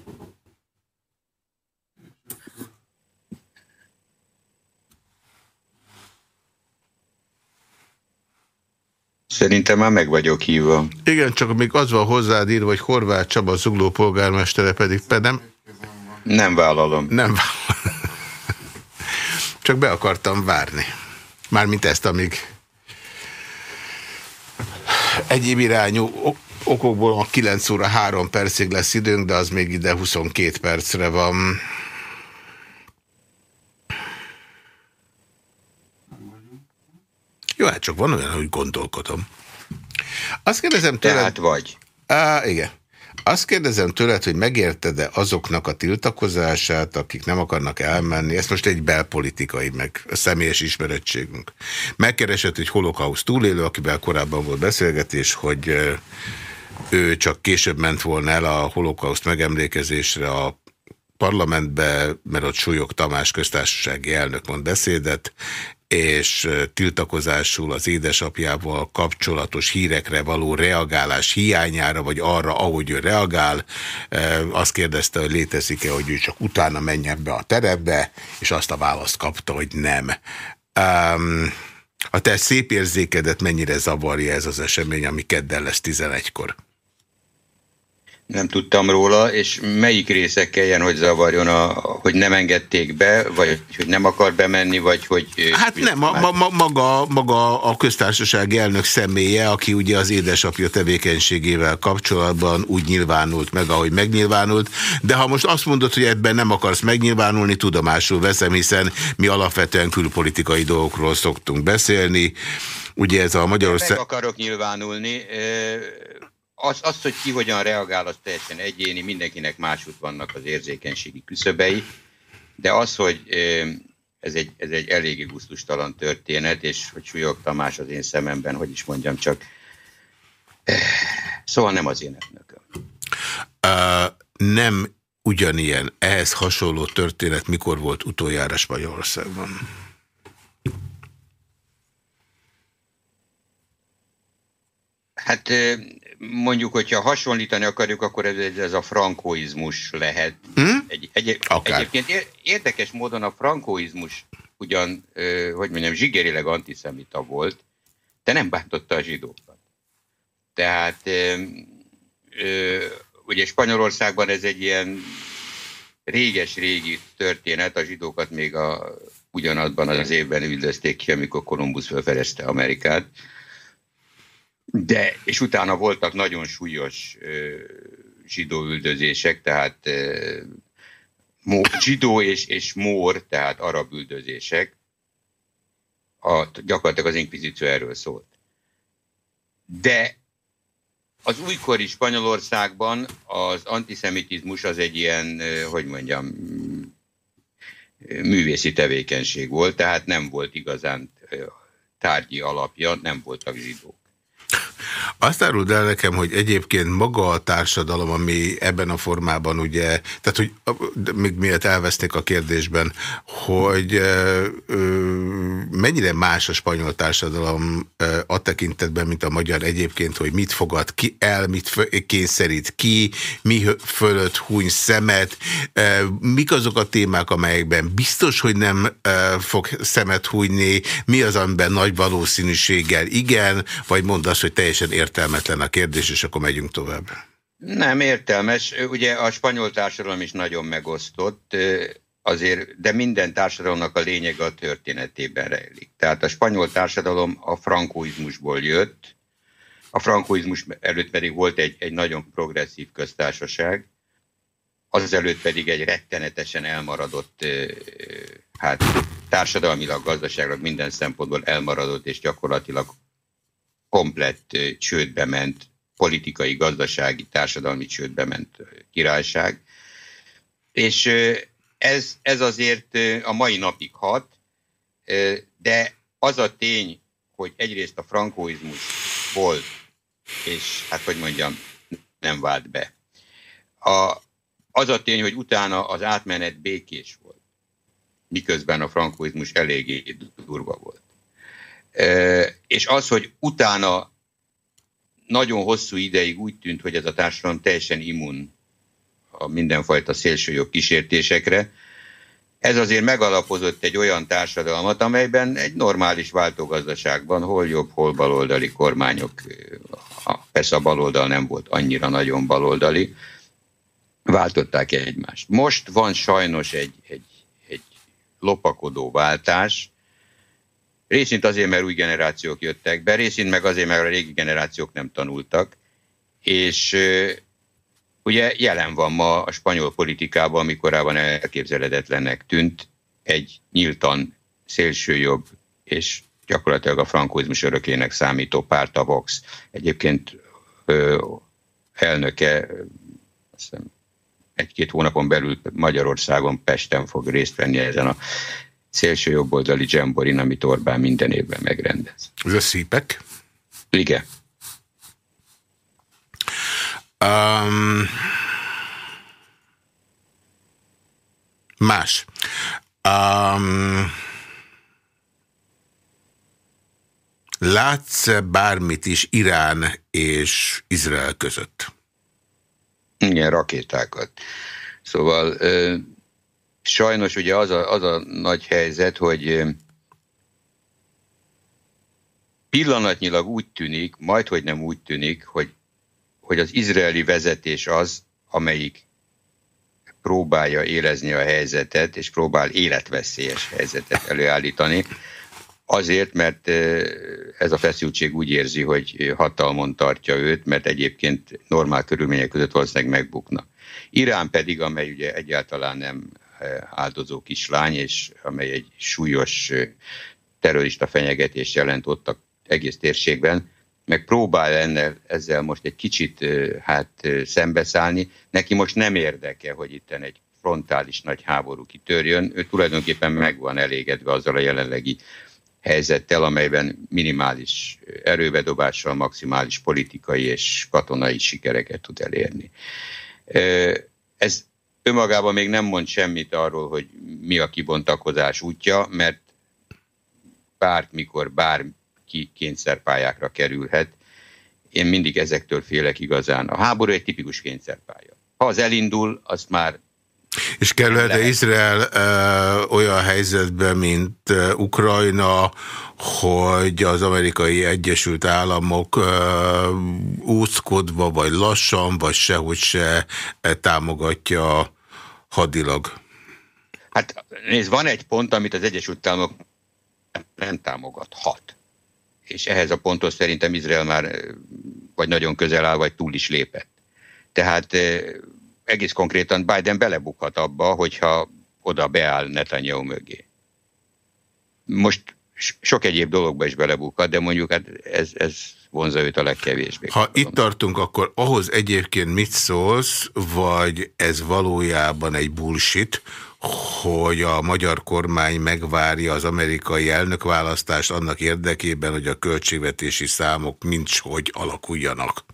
Szerintem már meg vagyok hívva. Igen, csak még az van hozzád írva, hogy Horváth Csaba zugló polgármestere pedig nem... Nem vállalom. Nem vállalom. Csak be akartam várni. Mármint ezt, amíg egyéb irányú okokból a 9 óra 3 percig lesz időnk, de az még ide 22 percre van. Jó, hát csak van olyan, hogy gondolkodom. Azt kérdezem tőled... Tehát vagy. Á, igen. Azt kérdezem tőled, hogy megérted-e azoknak a tiltakozását, akik nem akarnak elmenni, ez most egy belpolitikai, meg személyes ismerettségünk. Megkeresett egy holokauszt túlélő, akivel korábban volt beszélgetés, hogy ő csak később ment volna el a holokauszt megemlékezésre a parlamentbe, mert ott Súlyog Tamás köztársasági elnök mond beszédet, és tiltakozásul az édesapjával kapcsolatos hírekre való reagálás hiányára, vagy arra, ahogy ő reagál. Azt kérdezte, hogy létezik-e, hogy ő csak utána menjen be a terepbe, és azt a választ kapta, hogy nem. a te szép érzékedet mennyire zavarja ez az esemény, ami kedden lesz 11-kor? Nem tudtam róla, és melyik része kelljen, hogy zavarjon, a, hogy nem engedték be, vagy hogy nem akar bemenni, vagy hogy... Hát nem, ma, ma, maga, maga a köztársaság elnök személye, aki ugye az édesapja tevékenységével kapcsolatban úgy nyilvánult meg, ahogy megnyilvánult, de ha most azt mondod, hogy ebben nem akarsz megnyilvánulni, tudomásul veszem, hiszen mi alapvetően külpolitikai dolgokról szoktunk beszélni, Ugye ez a Magyarország... Meg akarok nyilvánulni, az, az, hogy ki hogyan reagál, az teljesen egyéni, mindenkinek másút vannak az érzékenységi küszöbei, de az, hogy ez egy, ez egy eléggé gusztustalan történet, és hogy Súlyog Tamás az én szememben, hogy is mondjam csak, szóval nem az én elnököm. Uh, nem ugyanilyen, ehhez hasonló történet mikor volt utoljára Spanyolországban? Hát mondjuk, hogyha hasonlítani akarjuk, akkor ez, ez a frankóizmus lehet. Hmm? Egy, egy, egyébként érdekes módon a frankóizmus ugyan, hogy mondjam, zsigerileg antiszemita volt, de nem bántotta a zsidókat. Tehát ugye Spanyolországban ez egy ilyen réges-régi történet, a zsidókat még a, ugyanazban az évben üldözték ki, amikor Kolumbusz felfedezte Amerikát de, és utána voltak nagyon súlyos ö, zsidó üldözések, tehát ö, mó, zsidó és, és mór, tehát arab üldözések. A, gyakorlatilag az inkvizíció erről szólt. De az újkori Spanyolországban az antiszemitizmus az egy ilyen, hogy mondjam, művészi tevékenység volt, tehát nem volt igazán tárgyi alapja, nem voltak zsidók. Azt áruld el nekem, hogy egyébként maga a társadalom, ami ebben a formában ugye, tehát hogy még miért elveszték a kérdésben, hogy mennyire más a spanyol társadalom a tekintetben, mint a magyar egyébként, hogy mit fogad ki el, mit kényszerít ki, mi fölött húny szemet, mik azok a témák, amelyekben biztos, hogy nem fog szemet hújni, mi az, amiben nagy valószínűséggel igen, vagy mondd azt, hogy teljesen értelmetlen a kérdés, és akkor megyünk tovább. Nem értelmes. Ugye a spanyol társadalom is nagyon megosztott, azért, de minden társadalomnak a lényeg a történetében rejlik. Tehát a spanyol társadalom a frankoizmusból jött, a frankoizmus előtt pedig volt egy, egy nagyon progresszív köztársaság, az előtt pedig egy rettenetesen elmaradott, hát társadalmilag, gazdaságilag minden szempontból elmaradott és gyakorlatilag komplett csődbe ment, politikai, gazdasági, társadalmi csődbe ment királyság. És ez, ez azért a mai napig hat, de az a tény, hogy egyrészt a frankóizmus volt, és hát hogy mondjam, nem vált be. A, az a tény, hogy utána az átmenet békés volt, miközben a frankóizmus eléggé durva volt. És az, hogy utána nagyon hosszú ideig úgy tűnt, hogy ez a társadalom teljesen immun a mindenfajta szélsőjog kísértésekre, ez azért megalapozott egy olyan társadalmat, amelyben egy normális váltógazdaságban hol jobb, hol baloldali kormányok, persze a baloldal nem volt annyira nagyon baloldali, váltották egymást. Most van sajnos egy, egy, egy lopakodó váltás, Részint azért, mert új generációk jöttek be, részint meg azért, mert a régi generációk nem tanultak, és ugye jelen van ma a spanyol politikában, ami korábban elképzelhetetlennek tűnt, egy nyíltan szélsőjobb és gyakorlatilag a frankóizmus örökének számító párt, a Vox. Egyébként ö, elnöke egy-két hónapon belül Magyarországon, Pesten fog részt venni ezen a szélső jobboldali dzsemborin, amit Orbán minden évben megrendez. Ez a szípek? Igen. Um, más. Um, látsz -e bármit is Irán és Izrael között? Igen, rakétákat. Szóval sajnos ugye az a, az a nagy helyzet, hogy pillanatnyilag úgy tűnik, majd hogy nem úgy tűnik, hogy, hogy az izraeli vezetés az, amelyik próbálja érezni a helyzetet, és próbál életveszélyes helyzetet előállítani, azért, mert ez a feszültség úgy érzi, hogy hatalmon tartja őt, mert egyébként normál körülmények között valószínűleg megbukna. Irán pedig, amely ugye egyáltalán nem áldozó kislány, és amely egy súlyos terrorista fenyegetés jelent ott a egész térségben, meg próbál ennél, ezzel most egy kicsit hát szembeszállni. Neki most nem érdeke, hogy itt egy frontális nagy háború kitörjön. Ő tulajdonképpen meg van elégedve azzal a jelenlegi helyzettel, amelyben minimális erőbedobással maximális politikai és katonai sikereket tud elérni. Ez önmagában még nem mond semmit arról, hogy mi a kibontakozás útja, mert bármikor bárki kényszerpályákra kerülhet. Én mindig ezektől félek igazán. A háború egy tipikus kényszerpálya. Ha az elindul, azt már és kerülhet-e Izrael ö, olyan helyzetbe, mint ö, Ukrajna, hogy az amerikai Egyesült Államok ö, úszkodva, vagy lassan, vagy sehogy se támogatja hadilag? Hát nézd, van egy pont, amit az Egyesült Államok nem támogathat. És ehhez a ponthoz szerintem Izrael már vagy nagyon közel áll, vagy túl is lépett. Tehát egész konkrétan Biden belebukhat abba, hogyha oda beáll Netanyahu mögé. Most sok egyéb dologba is belebukhat, de mondjuk hát ez, ez vonza őt a legkevésbé. Ha itt tartunk, akkor ahhoz egyébként mit szólsz, vagy ez valójában egy bullshit, hogy a magyar kormány megvárja az amerikai elnökválasztást annak érdekében, hogy a költségvetési számok nincs, hogy alakuljanak?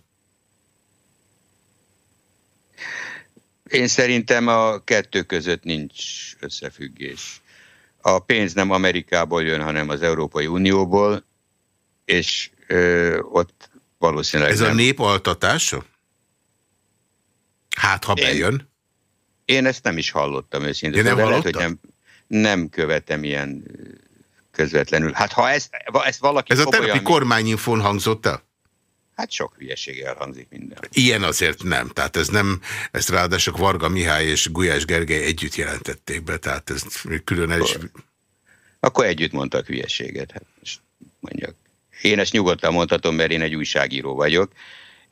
Én szerintem a kettő között nincs összefüggés. A pénz nem Amerikából jön, hanem az Európai Unióból, és ö, ott valószínűleg Ez nem. a nép altatása? Hát, ha én, bejön. Én ezt nem is hallottam őszintén. Nem, lehet, hogy nem, nem követem ilyen közvetlenül. Hát ha ezt, ezt valaki... Ez a tegnapi kormányinfon hangzott el? Hát sok hülyeség elhangzik minden. Ilyen azért nem. Tehát ez nem, ezt ráadásul Varga Mihály és Gulyás Gergely együtt jelentették be, tehát ez külön el is... Akkor együtt mondtak hülyeséget. Hát most mondjak. Én ezt nyugodtan mondhatom, mert én egy újságíró vagyok.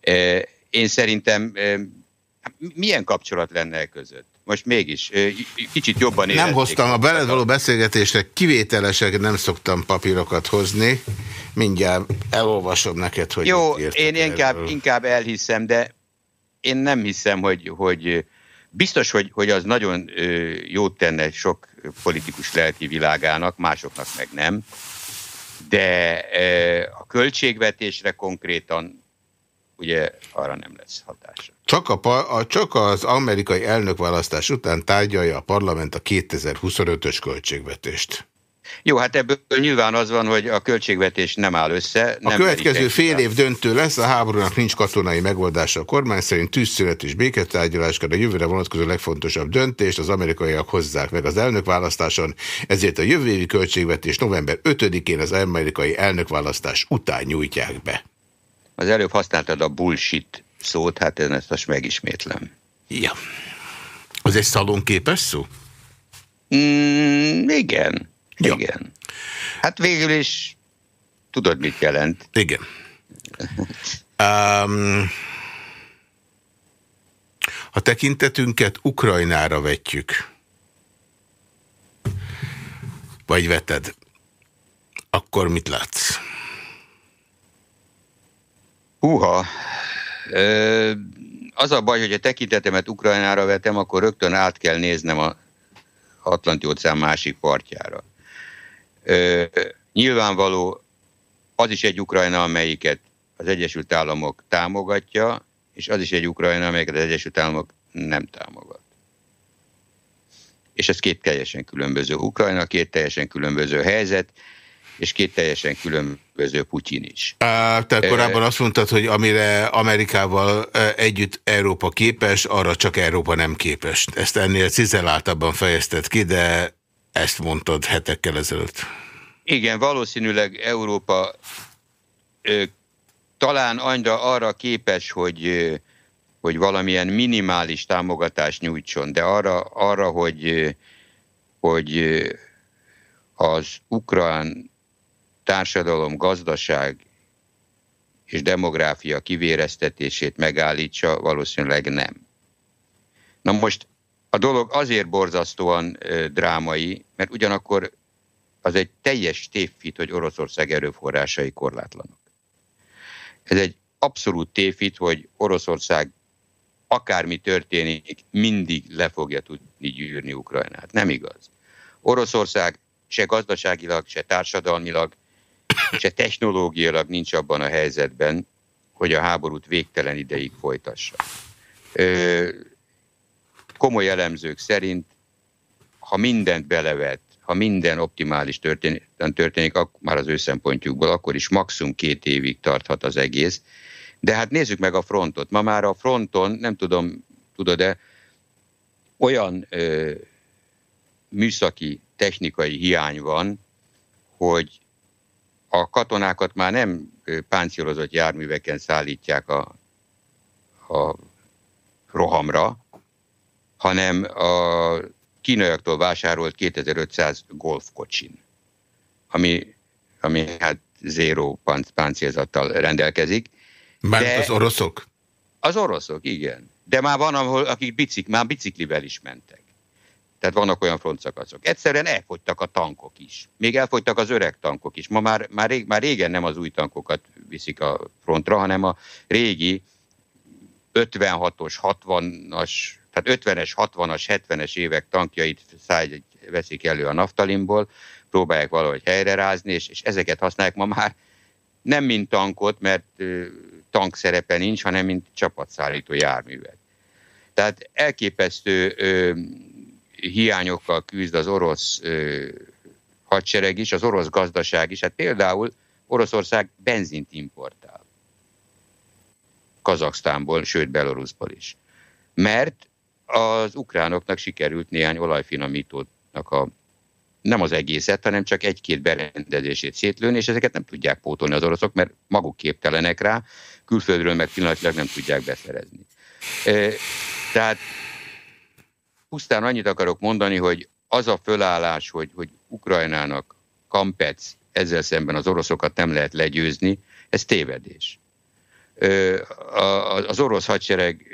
E, én szerintem e, milyen kapcsolat lenne e között? Most mégis, kicsit jobban Nem hoztam a beled való beszélgetésre, kivételesek nem szoktam papírokat hozni. Mindjárt elolvasom neked, hogy... Jó, én inkább, inkább elhiszem, de én nem hiszem, hogy, hogy biztos, hogy, hogy az nagyon jót tenne sok politikus lelki világának, másoknak meg nem, de a költségvetésre konkrétan ugye arra nem lesz hatása. Csak, a, a, csak az amerikai elnökválasztás után tárgyalja a parlament a 2025-ös költségvetést. Jó, hát ebből nyilván az van, hogy a költségvetés nem áll össze. A következő fél év döntő lesz, a háborúnak nincs katonai megoldása. A kormány szerint tűzszünet és béketárgyalás a jövőre vonatkozó legfontosabb döntést az amerikaiak hozzák meg az elnökválasztáson, ezért a jövő évi költségvetés november 5-én az amerikai elnökválasztás után nyújtják be. Az előbb használtad a bullshit szót, hát én ezt most megismétlem. Ja. Az egy szalonképes szó? Mm, igen. Ja. Igen. Hát végül is tudod, mit jelent. Igen. Um, ha tekintetünket Ukrajnára vetjük, vagy veted, akkor mit látsz? Húha, az a baj, hogy a tekintetemet Ukrajnára vetem, akkor rögtön át kell néznem a Atlanti-óceán másik partjára. Nyilvánvaló, az is egy Ukrajna, amelyiket az Egyesült Államok támogatja, és az is egy Ukrajna, amelyiket az Egyesült Államok nem támogat. És ez két teljesen különböző Ukrajna, két teljesen különböző helyzet, és két teljesen különböző Putyin is. Á, tehát korábban azt mondtad, hogy amire Amerikával együtt Európa képes, arra csak Európa nem képes. Ezt ennél cizeláltabban fejezted ki, de ezt mondtad hetekkel ezelőtt. Igen, valószínűleg Európa ö, talán annyira arra képes, hogy, ö, hogy valamilyen minimális támogatást nyújtson, de arra, arra hogy, hogy az ukrán társadalom, gazdaság és demográfia kivéreztetését megállítsa, valószínűleg nem. Na most a dolog azért borzasztóan drámai, mert ugyanakkor az egy teljes tévfit, hogy Oroszország erőforrásai korlátlanok. Ez egy abszolút tévfit, hogy Oroszország akármi történik, mindig le fogja tudni gyűrni Ukrajnát. Nem igaz. Oroszország se gazdaságilag, se társadalmilag, se technológiailag nincs abban a helyzetben, hogy a háborút végtelen ideig folytassa. Ö, komoly elemzők szerint, ha mindent belevet, ha minden optimális történik, történik már az ő szempontjukból, akkor is maximum két évig tarthat az egész. De hát nézzük meg a frontot. Ma már a fronton, nem tudom, tudod-e, olyan ö, műszaki, technikai hiány van, hogy a katonákat már nem páncélozott járműveken szállítják a, a rohamra, hanem a kínaiaktól vásárolt 2500 golfkocsin, ami, ami hát zéró páncélzattal rendelkezik. Már az oroszok? Az oroszok, igen. De már van, ahol akik bicik, már biciklivel is mentek. Tehát vannak olyan frontszakaszok. Egyszerűen elfogytak a tankok is. Még elfogytak az öreg tankok is. Ma már, már, rég, már régen nem az új tankokat viszik a frontra, hanem a régi 56-os, 60-as, tehát 50-es, 60-as, 70-es évek tankjait száll, veszik elő a naftalimból, próbálják valahogy helyrerázni, és, és ezeket használják ma már nem mint tankot, mert ö, tank szerepe nincs, hanem mint csapatszállító járművet. Tehát elképesztő hiányokkal küzd az orosz hadsereg is, az orosz gazdaság is. Hát például Oroszország benzint importál. Kazaksztánból, sőt Belarusból is. Mert az ukránoknak sikerült néhány olajfinomítónak a nem az egészet, hanem csak egy-két berendezését szétlőni, és ezeket nem tudják pótolni az oroszok, mert maguk képtelenek rá, külföldről meg pillanatilag nem tudják beszerezni. Tehát pusztán annyit akarok mondani, hogy az a fölállás, hogy, hogy Ukrajnának Kampec ezzel szemben az oroszokat nem lehet legyőzni, ez tévedés. Az orosz hadsereg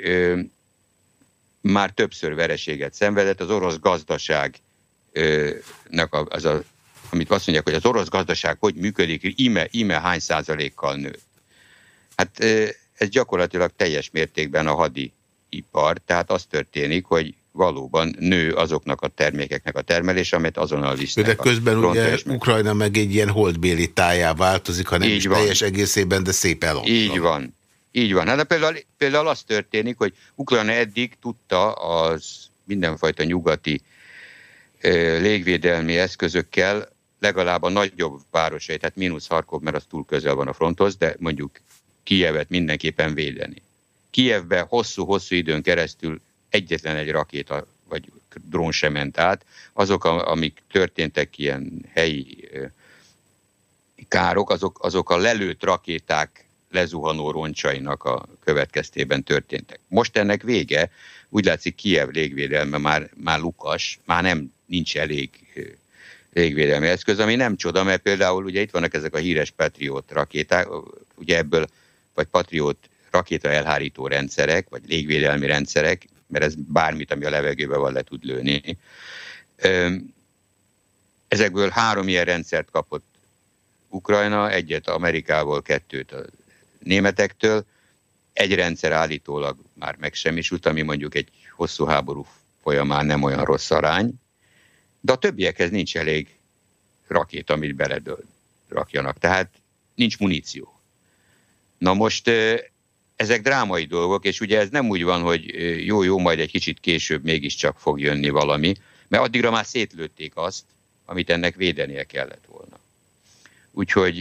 már többször vereséget szenvedett, az orosz gazdaságnak az a, amit azt mondják, hogy az orosz gazdaság hogy működik, ime, ime hány százalékkal nőtt. Hát ez gyakorlatilag teljes mértékben a hadi ipar, tehát az történik, hogy valóban nő azoknak a termékeknek a termelés, amit azonnal visznek. De közben ugye meg. Ukrajna meg egy ilyen holdbéli tájá változik, ha nem Így is van. teljes egészében, de szép eladta. Így van. Így van. Hát például, például az történik, hogy Ukrajna eddig tudta az mindenfajta nyugati ö, légvédelmi eszközökkel legalább a nagyobb városait, tehát mínusz Harkov, mert az túl közel van a fronthoz, de mondjuk Kijevet mindenképpen védeni. Kijevbe hosszú-hosszú időn keresztül egyetlen egy rakéta vagy drón sem ment át. Azok, amik történtek ilyen helyi károk, azok, azok a lelőtt rakéták lezuhanó roncsainak a következtében történtek. Most ennek vége, úgy látszik Kiev légvédelme már, már lukas, már nem nincs elég légvédelmi eszköz, ami nem csoda, mert például ugye itt vannak ezek a híres Patriot rakéták, ugye ebből, vagy Patriot rakéta elhárító rendszerek, vagy légvédelmi rendszerek, mert ez bármit, ami a levegőbe van, le tud lőni. Ezekből három ilyen rendszert kapott Ukrajna, egyet Amerikából, kettőt a németektől. Egy rendszer állítólag már megsemmisült, ami mondjuk egy hosszú háború folyamán nem olyan rossz arány, de a többiekhez nincs elég rakét, amit beledől rakjanak. Tehát nincs muníció. Na most ezek drámai dolgok, és ugye ez nem úgy van, hogy jó-jó, majd egy kicsit később mégiscsak fog jönni valami, mert addigra már szétlőtték azt, amit ennek védenie kellett volna. Úgyhogy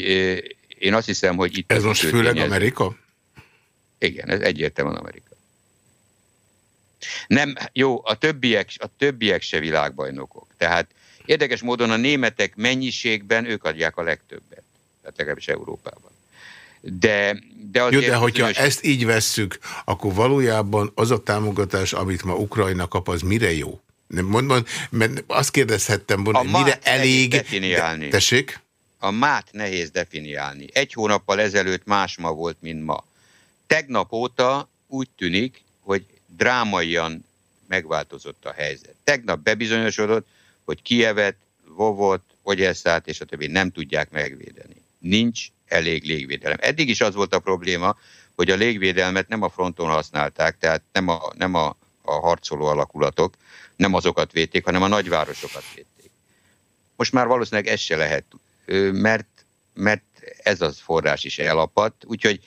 én azt hiszem, hogy itt... Ez most főleg Amerika? Igen, ez egyértelműen Amerika. Nem, jó, a többiek, a többiek se világbajnokok. Tehát érdekes módon a németek mennyiségben ők adják a legtöbbet. Tehát legalábbis Európában. De, de azért Jó, de hogyha bizonyos... ezt így vesszük, akkor valójában az a támogatás, amit ma Ukrajna kap, az mire jó? Nem mond, mond, mert azt kérdezhettem volna, hogy mire elég... Definiálni. Tessék? A mát nehéz definiálni. Egy hónappal ezelőtt más ma volt, mint ma. Tegnap óta úgy tűnik, hogy drámaian megváltozott a helyzet. Tegnap bebizonyosodott, hogy Kievet, Vovot, Ogyesszát és a többi nem tudják megvédeni. Nincs elég légvédelem. Eddig is az volt a probléma, hogy a légvédelmet nem a fronton használták, tehát nem a, nem a, a harcoló alakulatok, nem azokat védték, hanem a nagyvárosokat védték. Most már valószínűleg ez se lehet, mert, mert ez az forrás is elapadt, úgyhogy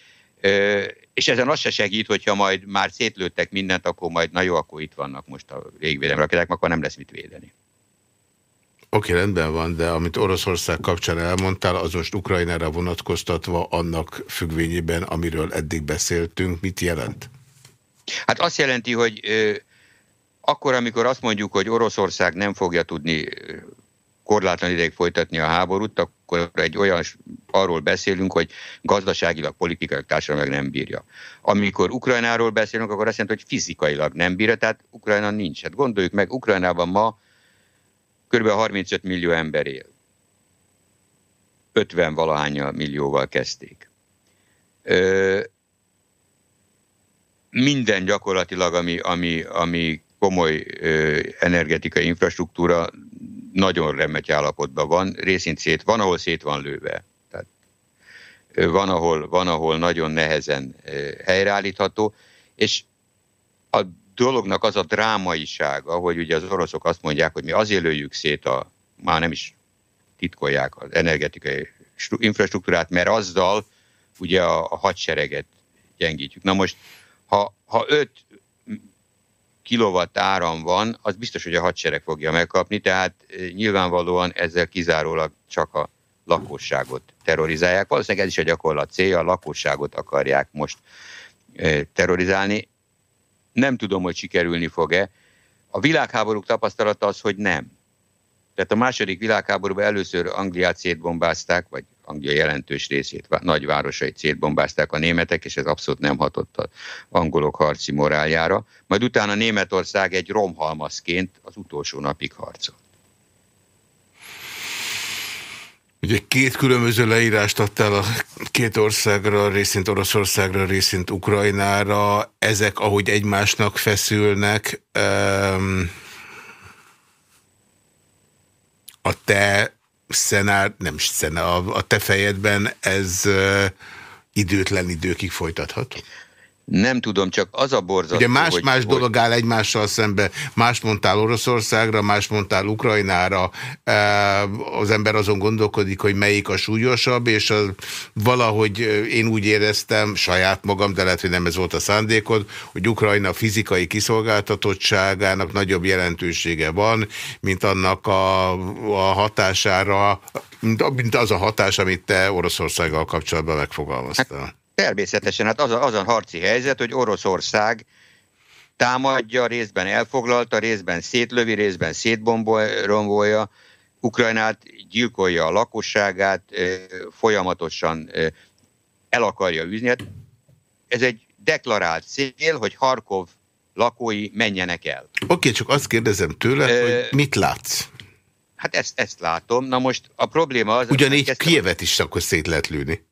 és ezen az se segít, hogyha majd már szétlőttek mindent, akkor majd, na jó, akkor itt vannak most a légvédelmi rakéták, akkor nem lesz mit védeni. Oké, rendben van, de amit Oroszország kapcsán elmondtál, az most Ukrajnára vonatkoztatva annak függvényében, amiről eddig beszéltünk, mit jelent? Hát azt jelenti, hogy ö, akkor, amikor azt mondjuk, hogy Oroszország nem fogja tudni korlátlan ideig folytatni a háborút, akkor egy olyan, arról beszélünk, hogy gazdaságilag, politikailag, társadalmilag nem bírja. Amikor Ukrajnáról beszélünk, akkor azt jelenti, hogy fizikailag nem bírja, tehát Ukrajna nincs. Hát gondoljuk meg, Ukrajnában ma kb. 35 millió ember él. 50 valahánya millióval kezdték. Ö, minden gyakorlatilag, ami, ami, ami komoly ö, energetikai infrastruktúra nagyon remegy állapotban van, részint szét, van, ahol szét van lőve. Tehát van, ahol, van, ahol nagyon nehezen helyreállítható, és dolognak az a drámaisága, hogy ugye az oroszok azt mondják, hogy mi azért lőjük szét a, már nem is titkolják az energetikai infrastruktúrát, mert azzal ugye a, a hadsereget gyengítjük. Na most, ha, ha öt kilowatt áram van, az biztos, hogy a hadsereg fogja megkapni, tehát nyilvánvalóan ezzel kizárólag csak a lakosságot terrorizálják. Valószínűleg ez is a gyakorlat célja, a lakosságot akarják most terrorizálni. Nem tudom, hogy sikerülni fog-e. A világháborúk tapasztalata az, hogy nem. Tehát a második világháborúban először Angliát szétbombázták, vagy Anglia jelentős részét, nagyvárosait szétbombázták a németek, és ez abszolút nem hatott az angolok harci moráljára. Majd utána Németország egy romhalmazként az utolsó napig harcolt. Ugye két különböző leírást adtál a két országra, részint Oroszországra, részint Ukrajnára. Ezek, ahogy egymásnak feszülnek, a te szenár, nem szenár, a, te fejedben ez időtlen időkig folytatható? Nem tudom, csak az a borzasztó, Ugye más-más hogy, dolog áll egymással szembe. Más mondtál Oroszországra, más mondtál Ukrajnára. Az ember azon gondolkodik, hogy melyik a súlyosabb, és az, valahogy én úgy éreztem, saját magam, de lehet, hogy nem ez volt a szándékod, hogy Ukrajna fizikai kiszolgáltatottságának nagyobb jelentősége van, mint annak a, a hatására, mint, mint az a hatás, amit te Oroszországgal kapcsolatban megfogalmaztál. Természetesen, hát az a, az a harci helyzet, hogy Oroszország támadja, részben elfoglalta, részben szétlövi, részben szétbombolja, Ukrajnát gyilkolja a lakosságát, folyamatosan el akarja űzni. Hát ez egy deklarált cél, hogy Harkov lakói menjenek el. Oké, okay, csak azt kérdezem tőle, hogy mit látsz? Hát ezt, ezt látom. Na most a probléma az... Ugyanígy Kievet is akkor szét lehet lőni.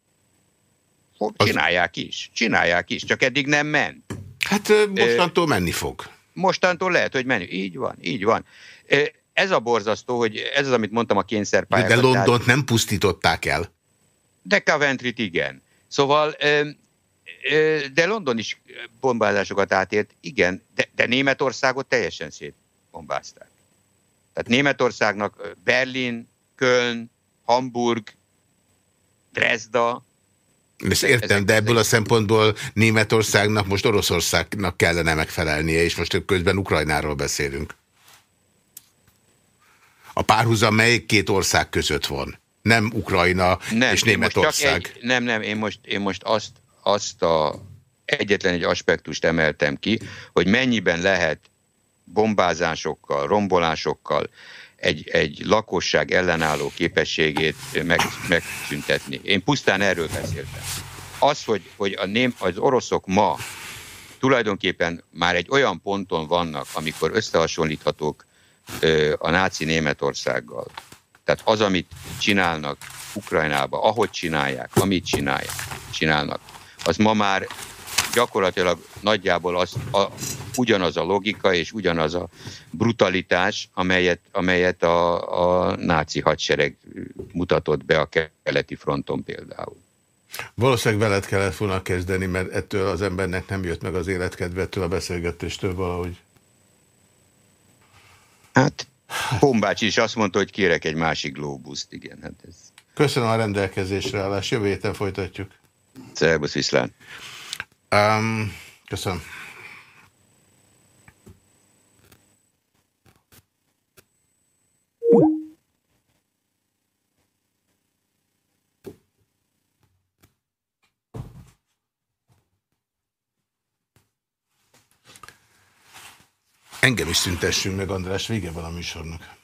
Csinálják is, csinálják is, csak eddig nem ment. Hát mostantól menni fog. Mostantól lehet, hogy menni. Így van, így van. Ez a borzasztó, hogy ez az, amit mondtam a kényszerpályázat. De Londont nem pusztították el. De Coventry-t igen. Szóval de London is bombázásokat átért, igen, de, de Németországot teljesen szétbombázták. Tehát Németországnak Berlin, Köln, Hamburg, Dresda, ezt értem, de ebből a szempontból Németországnak most Oroszországnak kellene megfelelnie, és most közben Ukrajnáról beszélünk. A párhuzam melyik két ország között van? Nem Ukrajna nem, és Németország. Egy, nem, nem, én most, én most azt, azt a egyetlen egy aspektust emeltem ki, hogy mennyiben lehet bombázásokkal, rombolásokkal egy, egy lakosság ellenálló képességét meg, megszüntetni. Én pusztán erről beszéltem. Az, hogy, hogy a ném, az oroszok ma tulajdonképpen már egy olyan ponton vannak, amikor összehasonlíthatók ö, a náci Németországgal. Tehát az, amit csinálnak Ukrajnába, ahogy csinálják, amit csinálják, csinálnak, az ma már gyakorlatilag nagyjából az, a, ugyanaz a logika és ugyanaz a brutalitás, amelyet, amelyet a, a náci hadsereg mutatott be a keleti fronton például. Valószínűleg veled kellett volna kezdeni, mert ettől az embernek nem jött meg az életkedve, ettől a beszélgetéstől valahogy. Hát, Bombács is azt mondta, hogy kérek egy másik glóbuszt, igen. Hát ez... Köszönöm a rendelkezésre állás, jövő héten folytatjuk. Szerbusz viszlán. Um, köszönöm. Engem is szüntessünk meg, András, vége van a műsornak.